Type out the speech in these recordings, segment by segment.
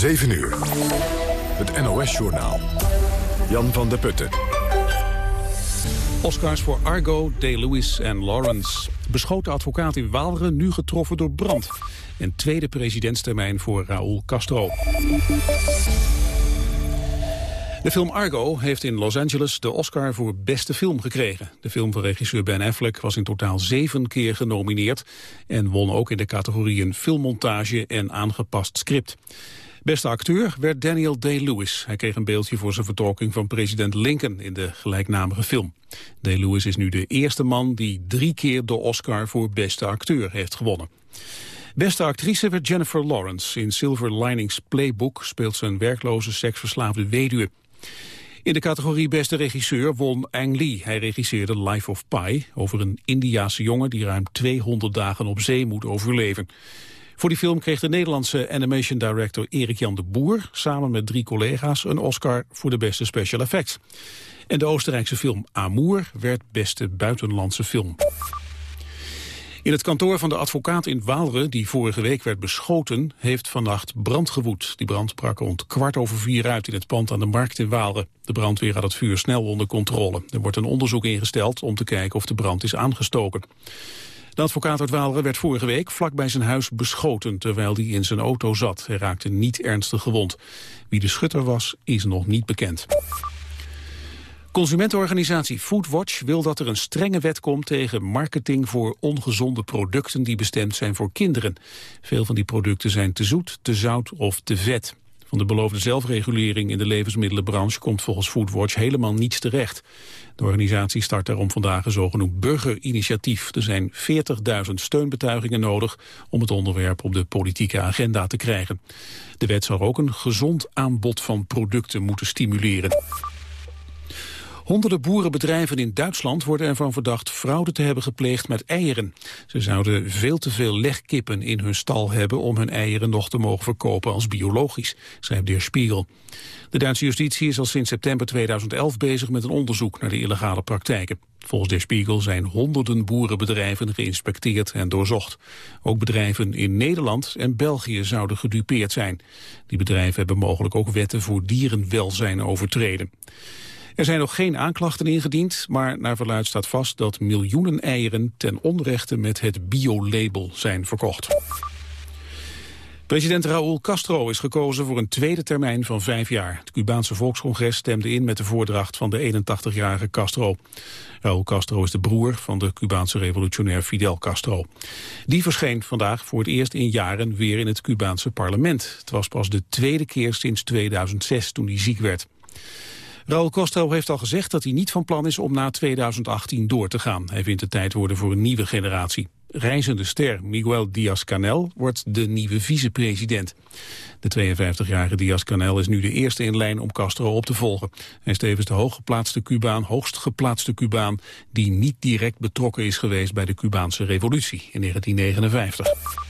7 uur. Het NOS-journaal. Jan van der Putten. Oscars voor Argo, Day Lewis en Lawrence. Beschoten advocaat in Waalre nu getroffen door brand. En tweede presidentstermijn voor Raúl Castro. De film Argo heeft in Los Angeles de Oscar voor beste film gekregen. De film van regisseur Ben Affleck was in totaal zeven keer genomineerd... en won ook in de categorieën filmmontage en aangepast script. Beste acteur werd Daniel Day-Lewis. Hij kreeg een beeldje voor zijn vertolking van president Lincoln in de gelijknamige film. Day-Lewis is nu de eerste man die drie keer de Oscar voor beste acteur heeft gewonnen. Beste actrice werd Jennifer Lawrence. In Silver Linings Playbook speelt ze een werkloze seksverslaafde weduwe. In de categorie beste regisseur won Ang Lee. Hij regisseerde Life of Pi over een Indiase jongen die ruim 200 dagen op zee moet overleven. Voor die film kreeg de Nederlandse animation director Erik-Jan de Boer... samen met drie collega's een Oscar voor de beste special effects. En de Oostenrijkse film Amour werd beste buitenlandse film. In het kantoor van de advocaat in Waalre, die vorige week werd beschoten, heeft vannacht brand gewoed. Die brand brak rond kwart over vier uit in het pand aan de markt in Waalre. De brandweer had het vuur snel onder controle. Er wordt een onderzoek ingesteld om te kijken of de brand is aangestoken. De advocaat uit werd vorige week vlak bij zijn huis beschoten terwijl hij in zijn auto zat. Hij raakte niet ernstig gewond. Wie de schutter was, is nog niet bekend. Consumentenorganisatie Foodwatch wil dat er een strenge wet komt tegen marketing voor ongezonde producten die bestemd zijn voor kinderen. Veel van die producten zijn te zoet, te zout of te vet. Van de beloofde zelfregulering in de levensmiddelenbranche komt volgens Foodwatch helemaal niets terecht. De organisatie start daarom vandaag een zogenoemd burgerinitiatief. Er zijn 40.000 steunbetuigingen nodig om het onderwerp op de politieke agenda te krijgen. De wet zou ook een gezond aanbod van producten moeten stimuleren. Honderden boerenbedrijven in Duitsland worden ervan verdacht fraude te hebben gepleegd met eieren. Ze zouden veel te veel legkippen in hun stal hebben om hun eieren nog te mogen verkopen als biologisch, schrijft de Spiegel. De Duitse justitie is al sinds september 2011 bezig met een onderzoek naar de illegale praktijken. Volgens de Spiegel zijn honderden boerenbedrijven geïnspecteerd en doorzocht. Ook bedrijven in Nederland en België zouden gedupeerd zijn. Die bedrijven hebben mogelijk ook wetten voor dierenwelzijn overtreden. Er zijn nog geen aanklachten ingediend, maar naar verluid staat vast dat miljoenen eieren ten onrechte met het biolabel zijn verkocht. President Raúl Castro is gekozen voor een tweede termijn van vijf jaar. Het Cubaanse Volkscongres stemde in met de voordracht van de 81-jarige Castro. Raúl Castro is de broer van de Cubaanse revolutionair Fidel Castro. Die verscheen vandaag voor het eerst in jaren weer in het Cubaanse parlement. Het was pas de tweede keer sinds 2006 toen hij ziek werd. Raúl Castro heeft al gezegd dat hij niet van plan is om na 2018 door te gaan. Hij vindt het tijd worden voor een nieuwe generatie. Reizende ster Miguel Díaz-Canel wordt de nieuwe vicepresident. De 52-jarige Díaz-Canel is nu de eerste in lijn om Castro op te volgen. Hij is tevens de hooggeplaatste Cubaan, hoogst geplaatste Cubaan... die niet direct betrokken is geweest bij de Cubaanse revolutie in 1959.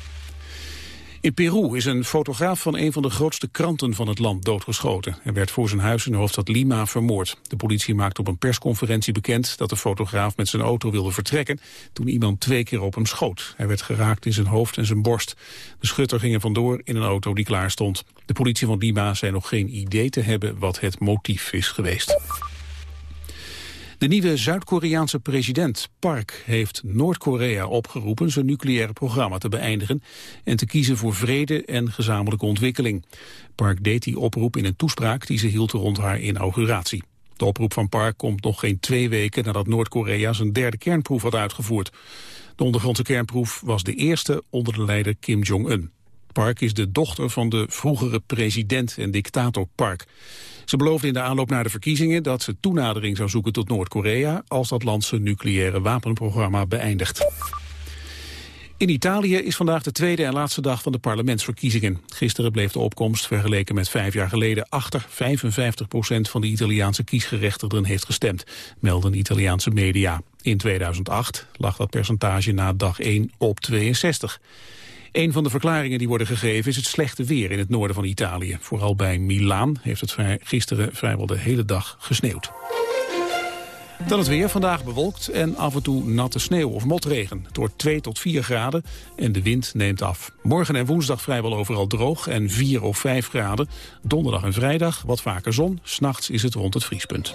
In Peru is een fotograaf van een van de grootste kranten van het land doodgeschoten. Hij werd voor zijn huis in de hoofdstad Lima vermoord. De politie maakte op een persconferentie bekend dat de fotograaf met zijn auto wilde vertrekken toen iemand twee keer op hem schoot. Hij werd geraakt in zijn hoofd en zijn borst. De schutter ging er vandoor in een auto die klaar stond. De politie van Lima zei nog geen idee te hebben wat het motief is geweest. De nieuwe Zuid-Koreaanse president Park heeft Noord-Korea opgeroepen zijn nucleaire programma te beëindigen en te kiezen voor vrede en gezamenlijke ontwikkeling. Park deed die oproep in een toespraak die ze hield rond haar inauguratie. De oproep van Park komt nog geen twee weken nadat Noord-Korea zijn derde kernproef had uitgevoerd. De ondergrondse kernproef was de eerste onder de leider Kim Jong-un. Park is de dochter van de vroegere president en dictator Park. Ze beloofde in de aanloop naar de verkiezingen dat ze toenadering zou zoeken tot Noord-Korea als dat land zijn nucleaire wapenprogramma beëindigt. In Italië is vandaag de tweede en laatste dag van de parlementsverkiezingen. Gisteren bleef de opkomst vergeleken met vijf jaar geleden achter. 55 procent van de Italiaanse kiesgerechtigden heeft gestemd, melden Italiaanse media. In 2008 lag dat percentage na dag 1 op 62. Een van de verklaringen die worden gegeven is het slechte weer in het noorden van Italië. Vooral bij Milaan heeft het gisteren vrijwel de hele dag gesneeuwd. Dan het weer, vandaag bewolkt en af en toe natte sneeuw of motregen. Het wordt 2 tot 4 graden en de wind neemt af. Morgen en woensdag vrijwel overal droog en 4 of 5 graden. Donderdag en vrijdag wat vaker zon. S'nachts is het rond het vriespunt.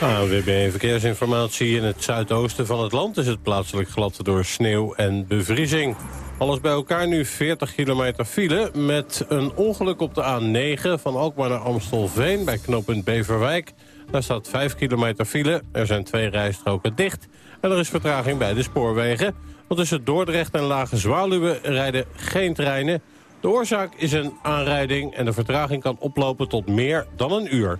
AWB Verkeersinformatie. In het zuidoosten van het land is het plaatselijk glad door sneeuw en bevriezing. Alles bij elkaar nu 40 kilometer file met een ongeluk op de A9 van Alkmaar naar Amstelveen bij knooppunt Beverwijk. Daar staat 5 kilometer file, er zijn twee rijstroken dicht en er is vertraging bij de spoorwegen. Want tussen Dordrecht en Lage Zwaluwe rijden geen treinen. De oorzaak is een aanrijding en de vertraging kan oplopen tot meer dan een uur.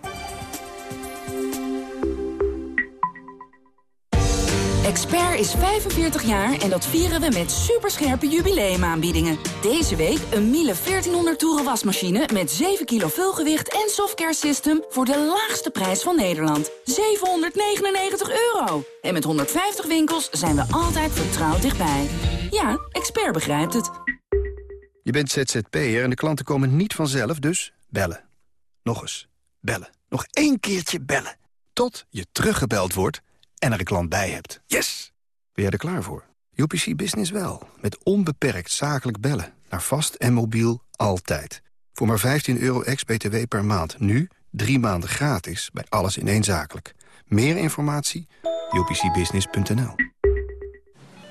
Expert is 45 jaar en dat vieren we met superscherpe jubileumaanbiedingen. Deze week een Miele 1400 toeren wasmachine met 7 kilo vulgewicht en softcare system voor de laagste prijs van Nederland. 799 euro. En met 150 winkels zijn we altijd vertrouwd dichtbij. Ja, Expert begrijpt het. Je bent ZZP'er en de klanten komen niet vanzelf, dus bellen. Nog eens, bellen. Nog één keertje bellen. Tot je teruggebeld wordt en er een klant bij hebt. Yes! Ben jij er klaar voor? UPC Business wel. Met onbeperkt zakelijk bellen. Naar vast en mobiel altijd. Voor maar 15 euro ex-BTW per maand. Nu drie maanden gratis bij alles in één zakelijk. Meer informatie? upcbusiness.nl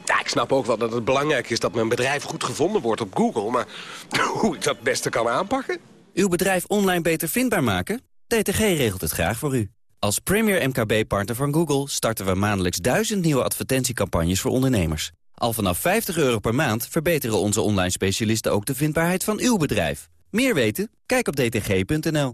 Ja, ik snap ook wel dat het belangrijk is dat mijn bedrijf goed gevonden wordt op Google. Maar hoe ik dat het beste kan aanpakken? Uw bedrijf online beter vindbaar maken? DTG regelt het graag voor u. Als premier MKB-partner van Google starten we maandelijks duizend nieuwe advertentiecampagnes voor ondernemers. Al vanaf 50 euro per maand verbeteren onze online specialisten ook de vindbaarheid van uw bedrijf. Meer weten? Kijk op dtg.nl.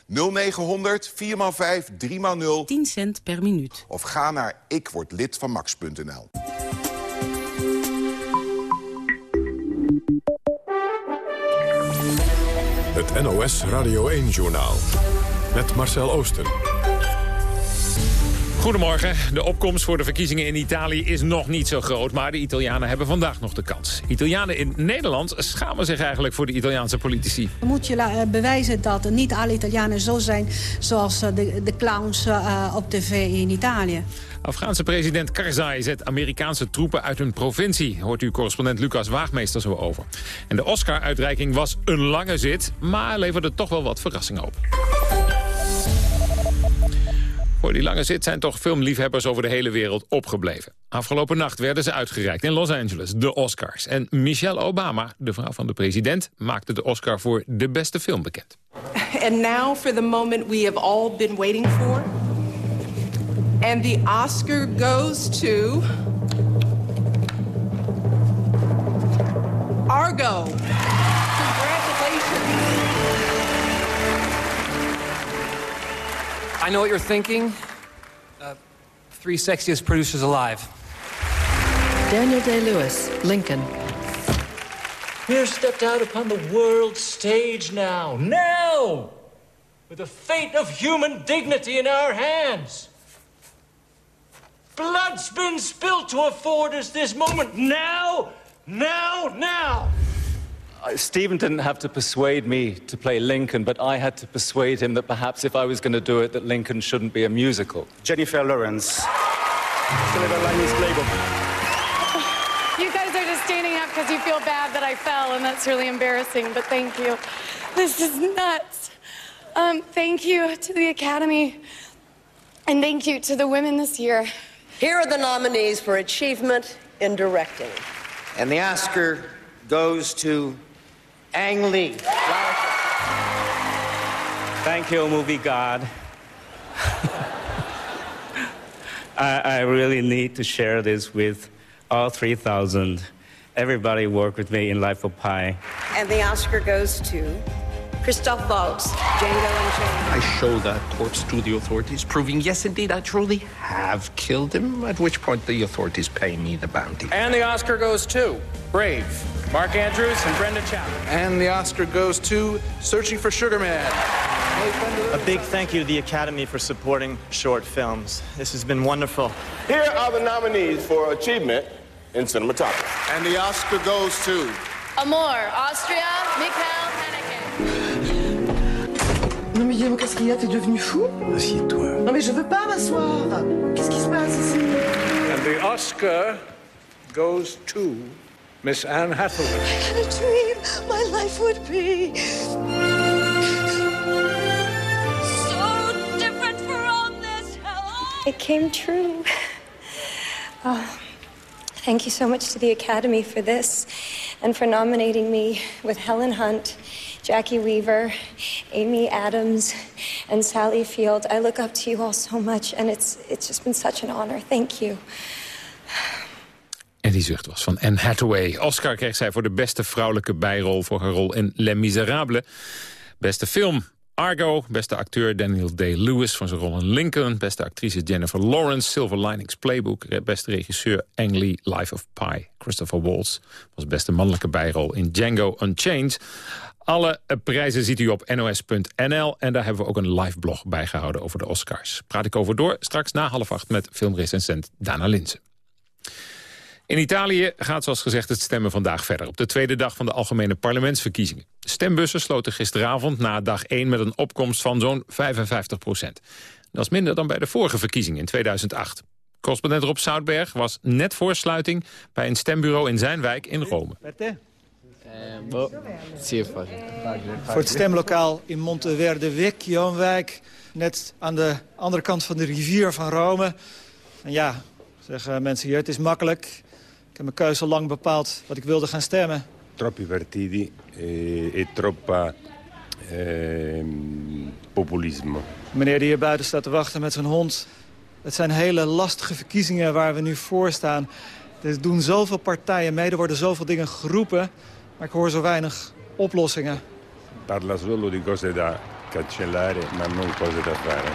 0900 4x5 3x0 10 cent per minuut. Of ga naar ikwordlidvanmax.nl. Het NOS Radio 1-journaal. Met Marcel Oosten. Goedemorgen. De opkomst voor de verkiezingen in Italië is nog niet zo groot... maar de Italianen hebben vandaag nog de kans. Italianen in Nederland schamen zich eigenlijk voor de Italiaanse politici. Moet je eh, bewijzen dat niet alle Italianen zo zijn... zoals eh, de, de clowns uh, op tv in Italië. Afghaanse president Karzai zet Amerikaanse troepen uit hun provincie. Hoort u correspondent Lucas Waagmeester zo over. En de Oscar-uitreiking was een lange zit... maar leverde toch wel wat verrassingen op. Die lange zit zijn toch filmliefhebbers over de hele wereld opgebleven. Afgelopen nacht werden ze uitgereikt in Los Angeles, de Oscars. En Michelle Obama, de vrouw van de president, maakte de Oscar voor de beste film bekend. And now for the moment we have all been waiting for. And the Oscar goes to... Argo. I know what you're thinking. Uh, three sexiest producers alive. Daniel Day-Lewis, Lincoln. We're stepped out upon the world stage now. Now! With the fate of human dignity in our hands. Blood's been spilled to afford us this moment. Now! Now! Now! Uh, Stephen didn't have to persuade me to play Lincoln, but I had to persuade him that perhaps if I was going to do it, that Lincoln shouldn't be a musical. Jennifer Lawrence. You guys are just standing up because you feel bad that I fell, and that's really embarrassing, but thank you. This is nuts. Um, thank you to the Academy, and thank you to the women this year. Here are the nominees for achievement in directing. And the Oscar goes to Ang Lee. Thank you, movie god. I, I, really need to share this with all 3,000. Everybody work with me in Life of Pi. And the Oscar goes to Christoph Waltz, Django Unchained. I show that corpse to the authorities, proving yes, indeed, I truly have killed him, at which point the authorities pay me the bounty. And the Oscar goes to Brave, Mark Andrews and Brenda Chapman. And the Oscar goes to Searching for Sugar Man. A big thank you to the Academy for supporting short films. This has been wonderful. Here are the nominees for achievement in cinematography. And the Oscar goes to... Amor, Austria, Mikhail Non mais Guillaume, qu'est-ce qu'il y a T'es devenu fou Assieds-toi. Non mais je veux pas m'asseoir. Qu'est-ce qui se passe ici And the Oscar goes to Miss Anne Hathaway. I had a dream my life would be So different from this. It came true. Oh, thank you so much to the Academy for this and for nominating me with Helen Hunt, Jackie Weaver, Amy Adams, and Sally Field. I look up to you all so much, and it's, it's just been such an honor. Thank you. En die zucht was van Anne Hathaway. Oscar kreeg zij voor de beste vrouwelijke bijrol... voor haar rol in Les Miserables. Beste film Argo. Beste acteur Daniel Day-Lewis van zijn rol in Lincoln. Beste actrice Jennifer Lawrence. Silver Linings Playbook. Beste regisseur Ang Lee, Life of Pi. Christopher Waltz was beste mannelijke bijrol in Django Unchained. Alle prijzen ziet u op nos.nl. En daar hebben we ook een live blog bijgehouden over de Oscars. Praat ik over door straks na half acht met filmrecensent Dana Linsen. In Italië gaat zoals gezegd het stemmen vandaag verder... op de tweede dag van de algemene parlementsverkiezingen. Stembussen sloten gisteravond na dag 1 met een opkomst van zo'n 55 procent. Dat is minder dan bij de vorige verkiezingen in 2008. Correspondent Rob Zoutberg was net voor sluiting... bij een stembureau in zijn wijk in Rome. Voor het stemlokaal in Monteverde Vecchio, een wijk net aan de andere kant van de rivier van Rome. En ja, zeggen mensen hier, het is makkelijk. Ik heb mijn keuze al lang bepaald wat ik wilde gaan stemmen. Troppi partiti e, e troppa eh, populisme. Meneer die hier buiten staat te wachten met zijn hond. Het zijn hele lastige verkiezingen waar we nu voor staan. Er doen zoveel partijen mee, er worden zoveel dingen geroepen. Maar ik hoor zo weinig oplossingen. Parla solo di cose da cancellare, ma non cose da fare.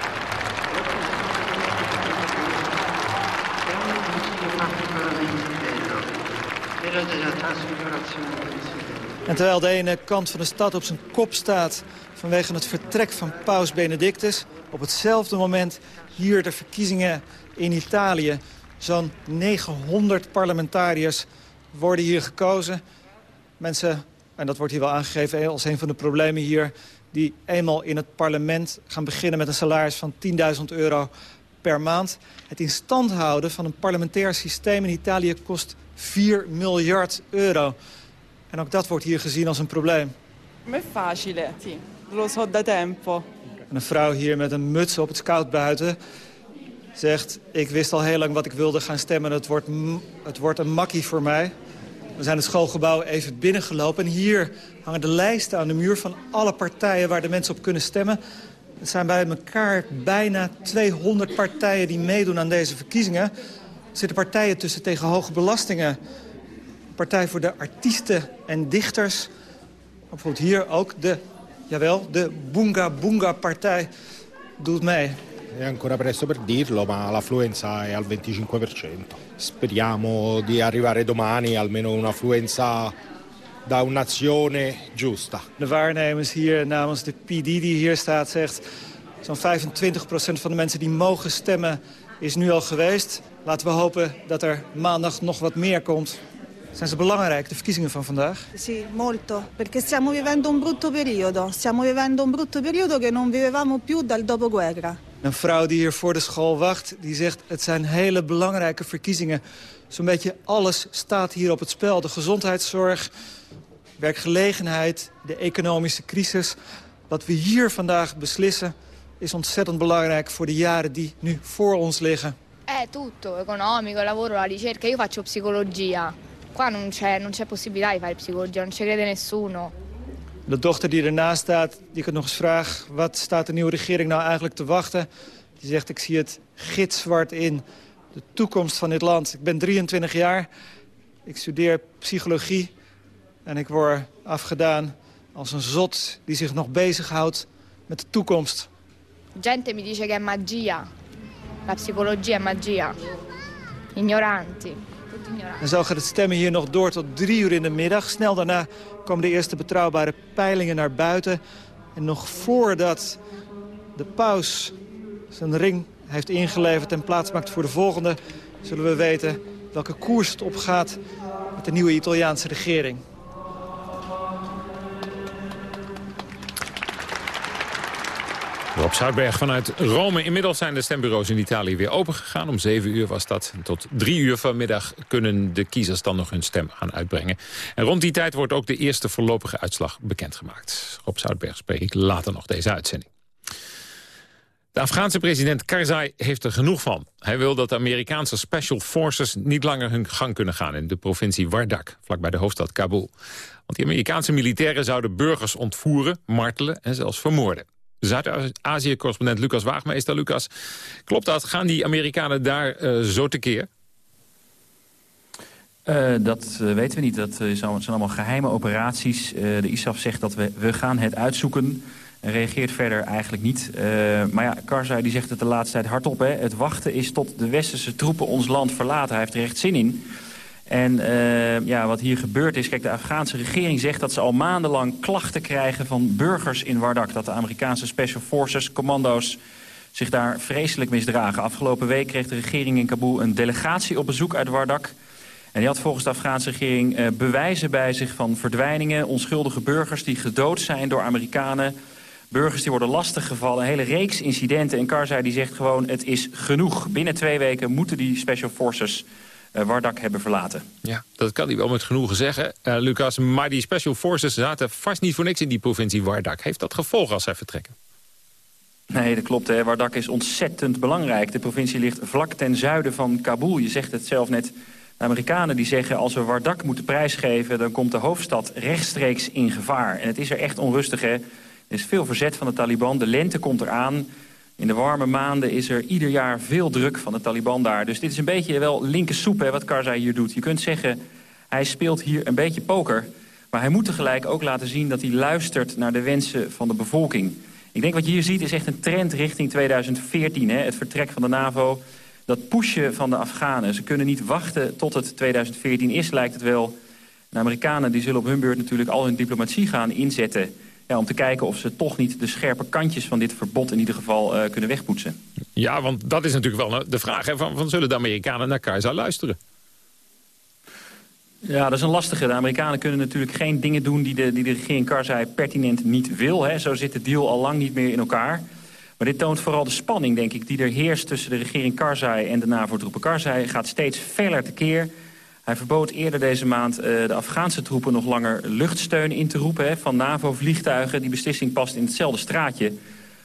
En terwijl de ene kant van de stad op zijn kop staat... vanwege het vertrek van paus Benedictus... op hetzelfde moment hier de verkiezingen in Italië. Zo'n 900 parlementariërs worden hier gekozen. Mensen, en dat wordt hier wel aangegeven als een van de problemen hier... die eenmaal in het parlement gaan beginnen met een salaris van 10.000 euro per maand. Het in stand houden van een parlementair systeem in Italië kost 4 miljard euro. En ook dat wordt hier gezien als een probleem. Ma facile, sì. Lo so da tempo. En een vrouw hier met een muts op het scout buiten zegt... ik wist al heel lang wat ik wilde gaan stemmen. Het wordt, het wordt een makkie voor mij. We zijn het schoolgebouw even binnengelopen. En hier hangen de lijsten aan de muur van alle partijen... waar de mensen op kunnen stemmen. Het zijn bij elkaar bijna 200 partijen die meedoen aan deze verkiezingen. Er zitten partijen tussen tegen hoge belastingen. Partij voor de artiesten en dichters. Bijvoorbeeld hier ook de, jawel, de Boonga Boonga partij doet mee. È ancora presto per dirlo, ma l'affluenza è al 25%. Speriamo di arrivare domani almeno un'affluenza da un'azione giusta. De waarnemers hier namens de PD die hier staat zegt... zo'n 25% van de mensen die mogen stemmen is nu al geweest. Laten we hopen dat er maandag nog wat meer komt. Zijn ze belangrijk, de verkiezingen van vandaag? Sì, molto, perché stiamo vivendo un brutto periodo. Stiamo vivendo un brutto periodo che non vivevamo più dal dopoguerra. Een vrouw die hier voor de school wacht, die zegt... het zijn hele belangrijke verkiezingen. Zo'n beetje alles staat hier op het spel. De gezondheidszorg, werkgelegenheid, de economische crisis. Wat we hier vandaag beslissen is ontzettend belangrijk... voor de jaren die nu voor ons liggen. È tutto, economico, lavoro, la ricerca. Io faccio psicologia. Qua non c'è possibilità di fare psicologia, non ci crede nessuno. De dochter die ernaast staat, die ik het nog eens vraag... wat staat de nieuwe regering nou eigenlijk te wachten? Die zegt, ik zie het gitzwart in. De toekomst van dit land. Ik ben 23 jaar. Ik studeer psychologie. En ik word afgedaan als een zot die zich nog bezighoudt met de toekomst. Gente mi dice che è magia. La psicologia è magia. Ignoranti. En zo gaat het stemmen hier nog door tot drie uur in de middag. Snel daarna komen de eerste betrouwbare peilingen naar buiten. En nog voordat de paus zijn ring heeft ingeleverd en plaatsmaakt voor de volgende... zullen we weten welke koers het opgaat met de nieuwe Italiaanse regering. Rob Zoutberg vanuit Rome. Inmiddels zijn de stembureaus in Italië weer opengegaan. Om 7 uur was dat. Tot 3 uur vanmiddag kunnen de kiezers dan nog hun stem gaan uitbrengen. En rond die tijd wordt ook de eerste voorlopige uitslag bekendgemaakt. Rob Zoutberg spreek ik later nog deze uitzending. De Afghaanse president Karzai heeft er genoeg van. Hij wil dat de Amerikaanse Special Forces niet langer hun gang kunnen gaan... in de provincie Wardak, vlakbij de hoofdstad Kabul. Want die Amerikaanse militairen zouden burgers ontvoeren, martelen en zelfs vermoorden. Zuid-Azië-correspondent Lucas Waagmeester. Lucas, klopt dat? Gaan die Amerikanen daar uh, zo tekeer? Uh, dat uh, weten we niet. Dat zijn allemaal geheime operaties. de ISAF zegt dat we, we gaan het uitzoeken. En reageert verder eigenlijk niet. maar ja, Karzai die zegt het de laatste tijd hardop. Hè. Het wachten is tot de westerse troepen ons land verlaten. Hij heeft er echt zin in. En uh, ja, wat hier gebeurd is... Kijk, de Afghaanse regering zegt dat ze al maandenlang klachten krijgen... van burgers in Wardak. Dat de Amerikaanse Special Forces, commando's zich daar vreselijk misdragen. Afgelopen week kreeg de regering in Kabul een delegatie op bezoek uit Wardak. En die had volgens de Afghaanse regering uh, bewijzen bij zich van verdwijningen... onschuldige burgers die gedood zijn door Amerikanen... Burgers die worden lastiggevallen, een hele reeks incidenten. En Karzai die zegt gewoon, het is genoeg. Binnen twee weken moeten die Special Forces Wardak hebben verlaten. Ja, dat kan hij wel met genoegen zeggen, uh, Lucas. Maar die Special Forces zaten vast niet voor niks in die provincie Wardak. Heeft dat gevolgen als zij vertrekken? Nee, dat klopt. Hè. Wardak is ontzettend belangrijk. De provincie ligt vlak ten zuiden van Kabul. Je zegt het zelf net. De Amerikanen die zeggen als we Wardak moeten prijsgeven... dan komt de hoofdstad rechtstreeks in gevaar. En het is er echt onrustig. Hè. Er is veel verzet van de Taliban. De lente komt eraan. In de warme maanden is er ieder jaar veel druk van de Taliban daar. Dus dit is een beetje wel linker soep hè, wat Karzai hier doet. Je kunt zeggen, hij speelt hier een beetje poker. Maar hij moet tegelijk ook laten zien dat hij luistert naar de wensen van de bevolking. Ik denk wat je hier ziet is echt een trend richting 2014. Hè, het vertrek van de NAVO, dat pushen van de Afghanen. Ze kunnen niet wachten tot het 2014 is, lijkt het wel. De Amerikanen die zullen op hun beurt natuurlijk al hun diplomatie gaan inzetten... Ja, om te kijken of ze toch niet de scherpe kantjes van dit verbod in ieder geval uh, kunnen wegpoetsen. Ja, want dat is natuurlijk wel de vraag. Hè, van, van zullen de Amerikanen naar Karzai luisteren? Ja, dat is een lastige. De Amerikanen kunnen natuurlijk geen dingen doen die de, die de regering Karzai pertinent niet wil. Hè. Zo zit de deal al lang niet meer in elkaar. Maar dit toont vooral de spanning, denk ik, die er heerst tussen de regering Karzai en de NAVO-troepen. Karzai gaat steeds feller tekeer. Hij verbood eerder deze maand uh, de Afghaanse troepen nog langer luchtsteun in te roepen hè, van NAVO-vliegtuigen. Die beslissing past in hetzelfde straatje.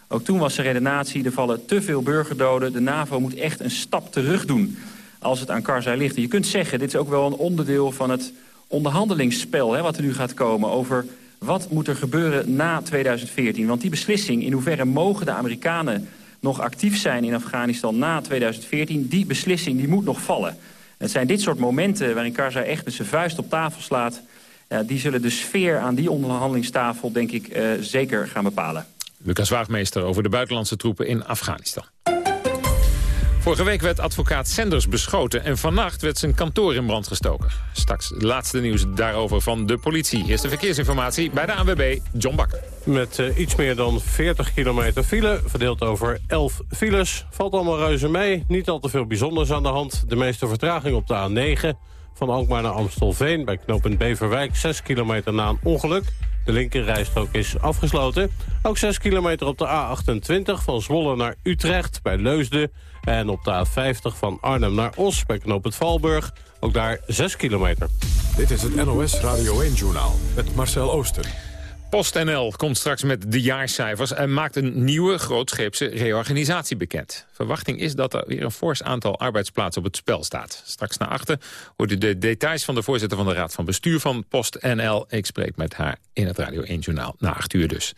Ook toen was de redenatie, er vallen te veel burgerdoden. De NAVO moet echt een stap terug doen als het aan Karzai ligt. Je kunt zeggen, dit is ook wel een onderdeel van het onderhandelingsspel... Hè, wat er nu gaat komen over wat moet er gebeuren na 2014. Want die beslissing, in hoeverre mogen de Amerikanen nog actief zijn in Afghanistan na 2014... die beslissing die moet nog vallen. Het zijn dit soort momenten waarin Karzai echt met zijn vuist op tafel slaat... Die zullen de sfeer aan die onderhandelingstafel, denk ik, uh, zeker gaan bepalen. Lucas Waagmeester over de buitenlandse troepen in Afghanistan. Vorige week werd advocaat Sanders beschoten en vannacht werd zijn kantoor in brand gestoken. Straks laatste nieuws daarover van de politie. Eerste verkeersinformatie bij de ANWB, John Bakker. Met uh, iets meer dan 40 kilometer file, verdeeld over 11 files. Valt allemaal reuze mee, niet al te veel bijzonders aan de hand. De meeste vertraging op de A9 van Alkmaar naar Amstelveen... bij knooppunt Beverwijk, 6 kilometer na een ongeluk. De linkerrijstrook is afgesloten. Ook 6 kilometer op de A28 van Zwolle naar Utrecht bij Leusden... En op de A50 van Arnhem naar Os bij knoop het Valburg. Ook daar 6 kilometer. Dit is het NOS Radio 1-journaal met Marcel Oosten. PostNL komt straks met de jaarcijfers en maakt een nieuwe grootscheepse reorganisatie bekend. Verwachting is dat er weer een fors aantal arbeidsplaatsen op het spel staat. Straks naar achter hoort u de details van de voorzitter van de Raad van Bestuur van PostNL. Ik spreek met haar in het Radio 1-journaal, na 8 uur dus.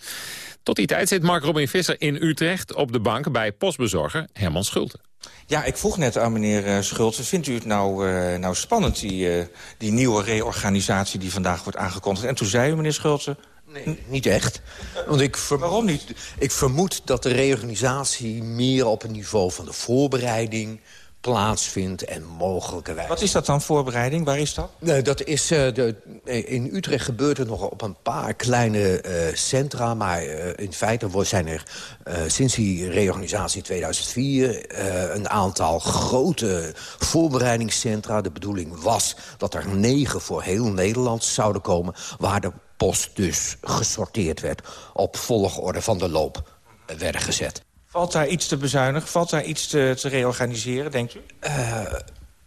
Tot die tijd zit Mark Robin Visser in Utrecht op de bank bij postbezorger Herman Schulte. Ja, ik vroeg net aan meneer uh, Schulte, vindt u het nou, uh, nou spannend, die, uh, die nieuwe reorganisatie die vandaag wordt aangekondigd? En toen zei u, meneer Schulte, Nee, niet echt. Want ik Waarom niet? Ik vermoed dat de reorganisatie meer op het niveau van de voorbereiding plaatsvindt en mogelijkerwijs... Wat is dat dan, voorbereiding? Waar is dat? Nee, dat is, eh, de, in Utrecht gebeurt het nog op een paar kleine eh, centra... maar eh, in feite zijn er sinds die reorganisatie in 2004... een aantal grote voorbereidingscentra. De bedoeling was dat er negen voor heel Nederland zouden komen... waar de post dus gesorteerd werd op volgorde van de loop werden gezet. Valt daar iets te bezuinigen? Valt daar iets te, te reorganiseren, denkt u? Uh,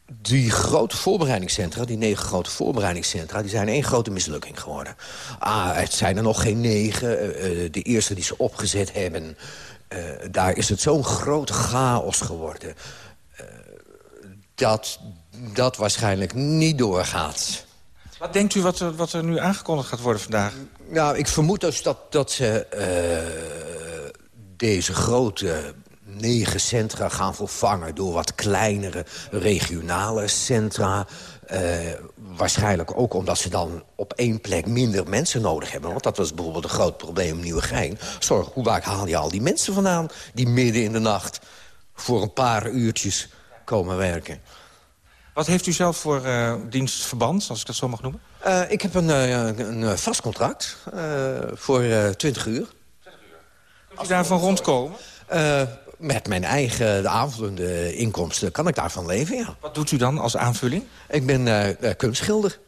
die grote voorbereidingscentra, die negen grote voorbereidingscentra... die zijn één grote mislukking geworden. Ah, het zijn er nog geen negen. Uh, de eerste die ze opgezet hebben... Uh, daar is het zo'n grote chaos geworden... dat dat waarschijnlijk niet doorgaat. Wat denkt u wat er, wat er nu aangekondigd gaat worden vandaag? Nou, ik vermoed dus dat, dat ze deze grote negen centra gaan vervangen... door wat kleinere regionale centra. Uh, waarschijnlijk ook omdat ze dan op één plek minder mensen nodig hebben. Want dat was bijvoorbeeld een groot probleem in Nieuwegein. Zorg, hoe vaak haal je al die mensen vandaan... die midden in de nacht voor een paar uurtjes komen werken? Wat heeft u zelf voor uh, dienstverband, als ik dat zo mag noemen? Uh, ik heb een, een vast contract voor 20 uur. Kunt u daarvan rondkomen? Uh, met mijn eigen de aanvullende inkomsten kan ik daarvan leven, ja. Wat doet u dan als aanvulling? Ik ben uh, kunstschilder.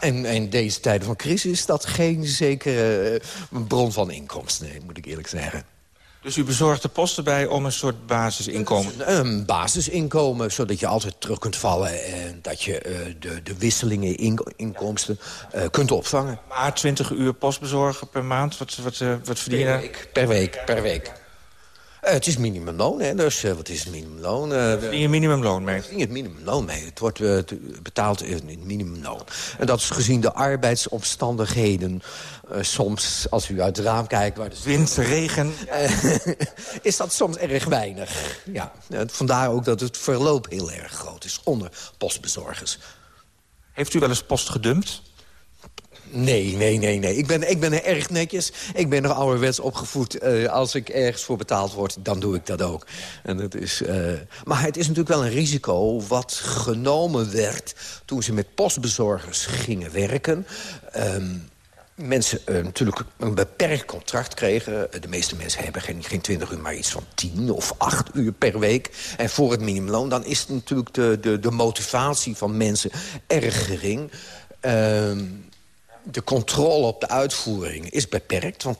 En in deze tijden van crisis is dat geen zekere bron van inkomsten, nee, moet ik eerlijk zeggen. Dus u bezorgt de posten bij om een soort basisinkomen? Een, een basisinkomen, zodat je altijd terug kunt vallen... en dat je uh, de, de wisselingen in, inkomsten uh, kunt opvangen. Maar 20 uur postbezorgen per maand, wat, wat, uh, wat verdien je per week, per week, per week. Het is minimumloon, hè, dus wat is het minimumloon? verdien je minimumloon mee? Verdien je het minimumloon mee. Het wordt betaald in het minimumloon. En dat is gezien de arbeidsomstandigheden... Uh, soms, als u uit het raam kijkt... Waar de Wind, regen. Uh, is dat soms erg weinig. Ja, vandaar ook dat het verloop heel erg groot is onder postbezorgers. Heeft u wel eens post gedumpt? Nee, nee, nee, nee. Ik ben, ik ben erg netjes. Ik ben nog ouderwets opgevoed. Uh, als ik ergens voor betaald word, dan doe ik dat ook. En dat is, uh... Maar het is natuurlijk wel een risico wat genomen werd... toen ze met postbezorgers gingen werken... Um, mensen uh, natuurlijk een beperkt contract kregen. De meeste mensen hebben geen, geen 20 uur, maar iets van 10 of 8 uur per week. En voor het minimumloon, dan is natuurlijk de, de, de motivatie van mensen erg gering. Uh, de controle op de uitvoering is beperkt, want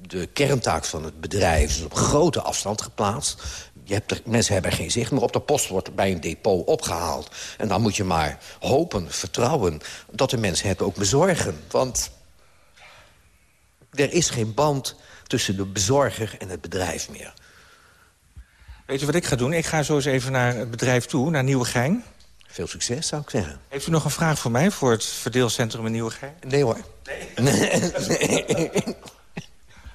de kerntaak van het bedrijf is op grote afstand geplaatst. Je hebt mensen hebben geen zicht meer op. De post wordt bij een depot opgehaald. En dan moet je maar hopen, vertrouwen... dat de mensen het ook bezorgen. Want er is geen band tussen de bezorger en het bedrijf meer. Weet u wat ik ga doen? Ik ga zo eens even naar het bedrijf toe, naar Nieuwegein. Veel succes, zou ik zeggen. Heeft u nog een vraag voor mij voor het verdeelcentrum in Nieuwegein? Nee hoor. Nee? nee.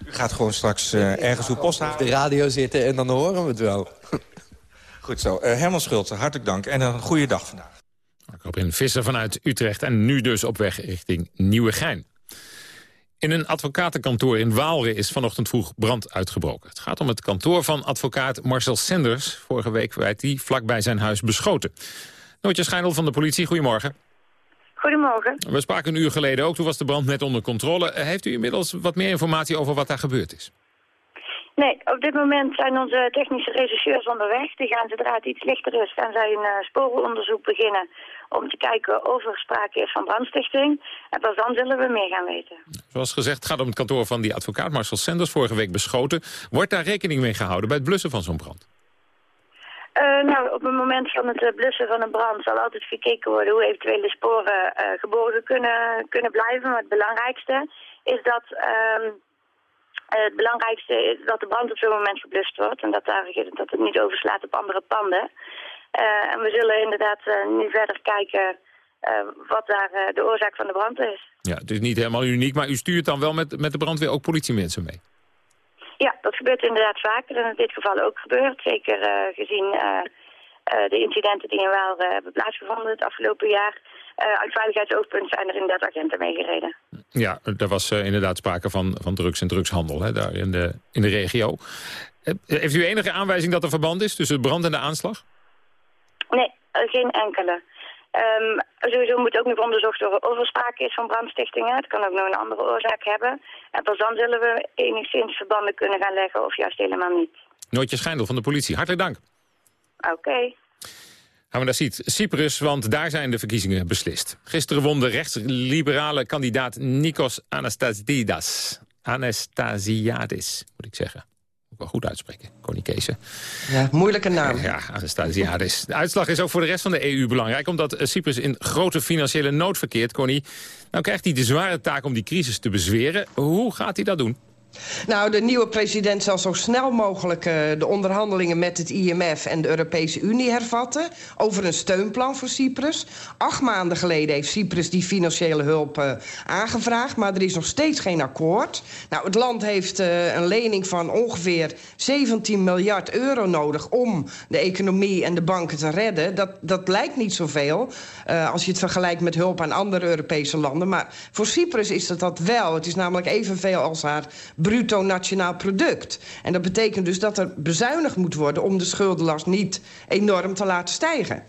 u gaat gewoon straks uh, ergens uw post halen? de radio zitten en dan horen we het wel. Goed zo. Uh, Herman Schulte, hartelijk dank en een goede dag vandaag. Robin Visser vanuit Utrecht en nu dus op weg richting Nieuwegein. In een advocatenkantoor in Waalre is vanochtend vroeg brand uitgebroken. Het gaat om het kantoor van advocaat Marcel Sanders. Vorige week werd hij vlakbij zijn huis beschoten. Nootje Schijndel van de politie, goedemorgen. Goedemorgen. We spraken een uur geleden ook, toen was de brand net onder controle. Heeft u inmiddels wat meer informatie over wat daar gebeurd is? Nee, op dit moment zijn onze technische rechercheurs onderweg. Die gaan zodra het iets lichter is, gaan zij een uh, sporenonderzoek beginnen om te kijken of er sprake is van brandstichting. En pas dan zullen we meer gaan weten. Zoals gezegd, het gaat om het kantoor van die advocaat Marcel Sanders, vorige week beschoten. Wordt daar rekening mee gehouden bij het blussen van zo'n brand? Uh, nou, op het moment van het blussen van een brand zal altijd gekeken worden hoe eventuele sporen uh, geborgen kunnen, kunnen blijven. Maar het belangrijkste is dat... Uh, het belangrijkste is dat de brand op zo'n moment geblust wordt en dat, daar, dat het niet overslaat op andere panden. En we zullen inderdaad nu verder kijken wat daar de oorzaak van de brand is. Ja, het is niet helemaal uniek, maar u stuurt dan wel met, met de brandweer ook politiemensen mee? Ja, dat gebeurt inderdaad vaker en in dit geval ook gebeurd. Zeker gezien eh, de incidenten die in wel hebben plaatsgevonden het afgelopen jaar. uit veiligheidsoogpunt zijn er inderdaad agenten meegereden. Ja, er was inderdaad sprake van, van drugs en drugshandel hè, daar in de, in de regio. heeft u enige aanwijzing dat er verband is tussen de brand en de aanslag? Nee, geen enkele. Um, sowieso moet ook nog onderzocht worden of er sprake is van brandstichtingen. Het kan ook nog een andere oorzaak hebben. En pas dan zullen we enigszins verbanden kunnen gaan leggen of juist helemaal niet. Nootje Schijndel van de politie, hartelijk dank. Oké. Gaan we naar Cyprus, want daar zijn de verkiezingen beslist. Gisteren won de rechtsliberale kandidaat Nikos Anastasiadis. Anastasiadis, moet ik zeggen wel goed uitspreken, Connie Kees. Ja, moeilijke naam. Ja, Anastasiadis. De uitslag is ook voor de rest van de EU belangrijk... omdat Cyprus in grote financiële nood verkeert, Connie. Nou krijgt hij de zware taak om die crisis te bezweren. Hoe gaat hij dat doen? Nou, de nieuwe president zal zo snel mogelijk uh, de onderhandelingen met het IMF en de Europese Unie hervatten over een steunplan voor Cyprus. Acht maanden geleden heeft Cyprus die financiële hulp uh, aangevraagd, maar er is nog steeds geen akkoord. Nou, het land heeft uh, een lening van ongeveer 17 miljard euro nodig om de economie en de banken te redden. Dat, dat lijkt niet zoveel als je het vergelijkt met hulp aan andere Europese landen. Maar voor Cyprus is dat dat wel. Het is namelijk evenveel als haar bruto nationaal product. En dat betekent dus dat er bezuinigd moet worden... om de schuldenlast niet enorm te laten stijgen.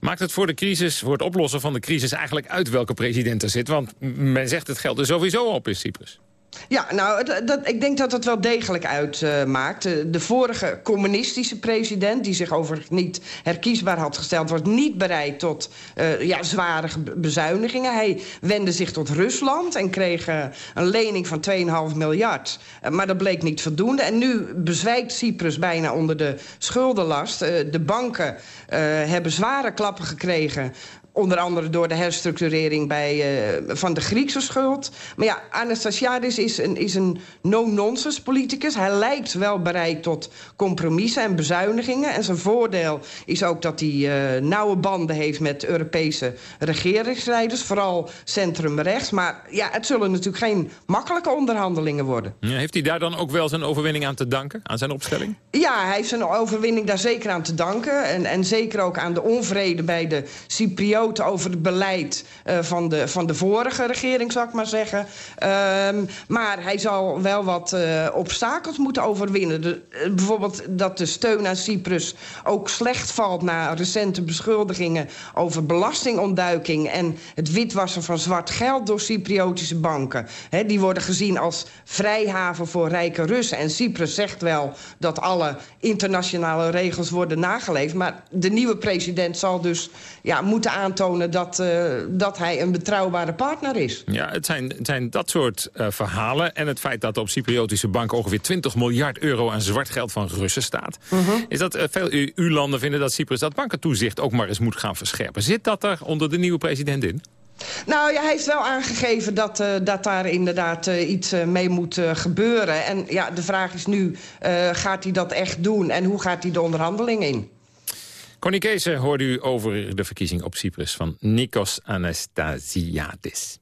Maakt het voor de crisis, voor het oplossen van de crisis eigenlijk uit welke president er zit? Want men zegt het geld er sowieso op in Cyprus. Ja, nou, dat, ik denk dat het wel degelijk uitmaakt. Uh, de vorige communistische president, die zich overigens niet herkiesbaar had gesteld... was niet bereid tot uh, ja, zware bezuinigingen. Hij wendde zich tot Rusland en kreeg uh, een lening van 2,5 miljard. maar dat bleek niet voldoende. En nu bezwijkt Cyprus bijna onder de schuldenlast. de banken hebben zware klappen gekregen Onder andere door de herstructurering bij, uh, van de Griekse schuld. Maar ja, Anastasiadis is een, is een no-nonsense politicus. Hij lijkt wel bereid tot compromissen en bezuinigingen. En zijn voordeel is ook dat hij uh, nauwe banden heeft met Europese regeringsleiders. Vooral centrumrechts. Maar ja, het zullen natuurlijk geen makkelijke onderhandelingen worden. Ja, heeft hij daar dan ook wel zijn overwinning aan te danken? Aan zijn opstelling? Ja, hij heeft zijn overwinning daar zeker aan te danken. En, en zeker ook aan de onvrede bij de Cyprioten over het beleid uh, van, de, van de vorige regering, zou ik maar zeggen. Um, maar hij zal wel wat uh, obstakels moeten overwinnen. De, uh, bijvoorbeeld dat de steun aan Cyprus ook slecht valt... na recente beschuldigingen over belastingontduiking... en het witwassen van zwart geld door Cypriotische banken. Die worden gezien als vrijhaven voor rijke Russen. En Cyprus zegt wel dat alle internationale regels worden nageleefd. Maar de nieuwe president zal dus ja, moeten aan aantonen dat, uh, dat hij een betrouwbare partner is. Ja, het zijn, het zijn dat soort uh, verhalen en het feit dat op Cypriotische banken ongeveer 20 miljard euro aan zwart geld van Russen staat. Mhm. Is dat uh, veel EU-landen vinden dat Cyprus dat bankentoezicht ook maar eens moet gaan verscherpen. Zit dat er onder de nieuwe president in? Nou ja, hij heeft wel aangegeven dat, uh, dat daar inderdaad uh, iets uh, mee moet gebeuren. En ja, de vraag is nu, gaat hij dat echt doen? En hoe gaat hij de onderhandeling in? Connie Kees hoorde u over de verkiezing op Cyprus van Nikos Anastasiadis.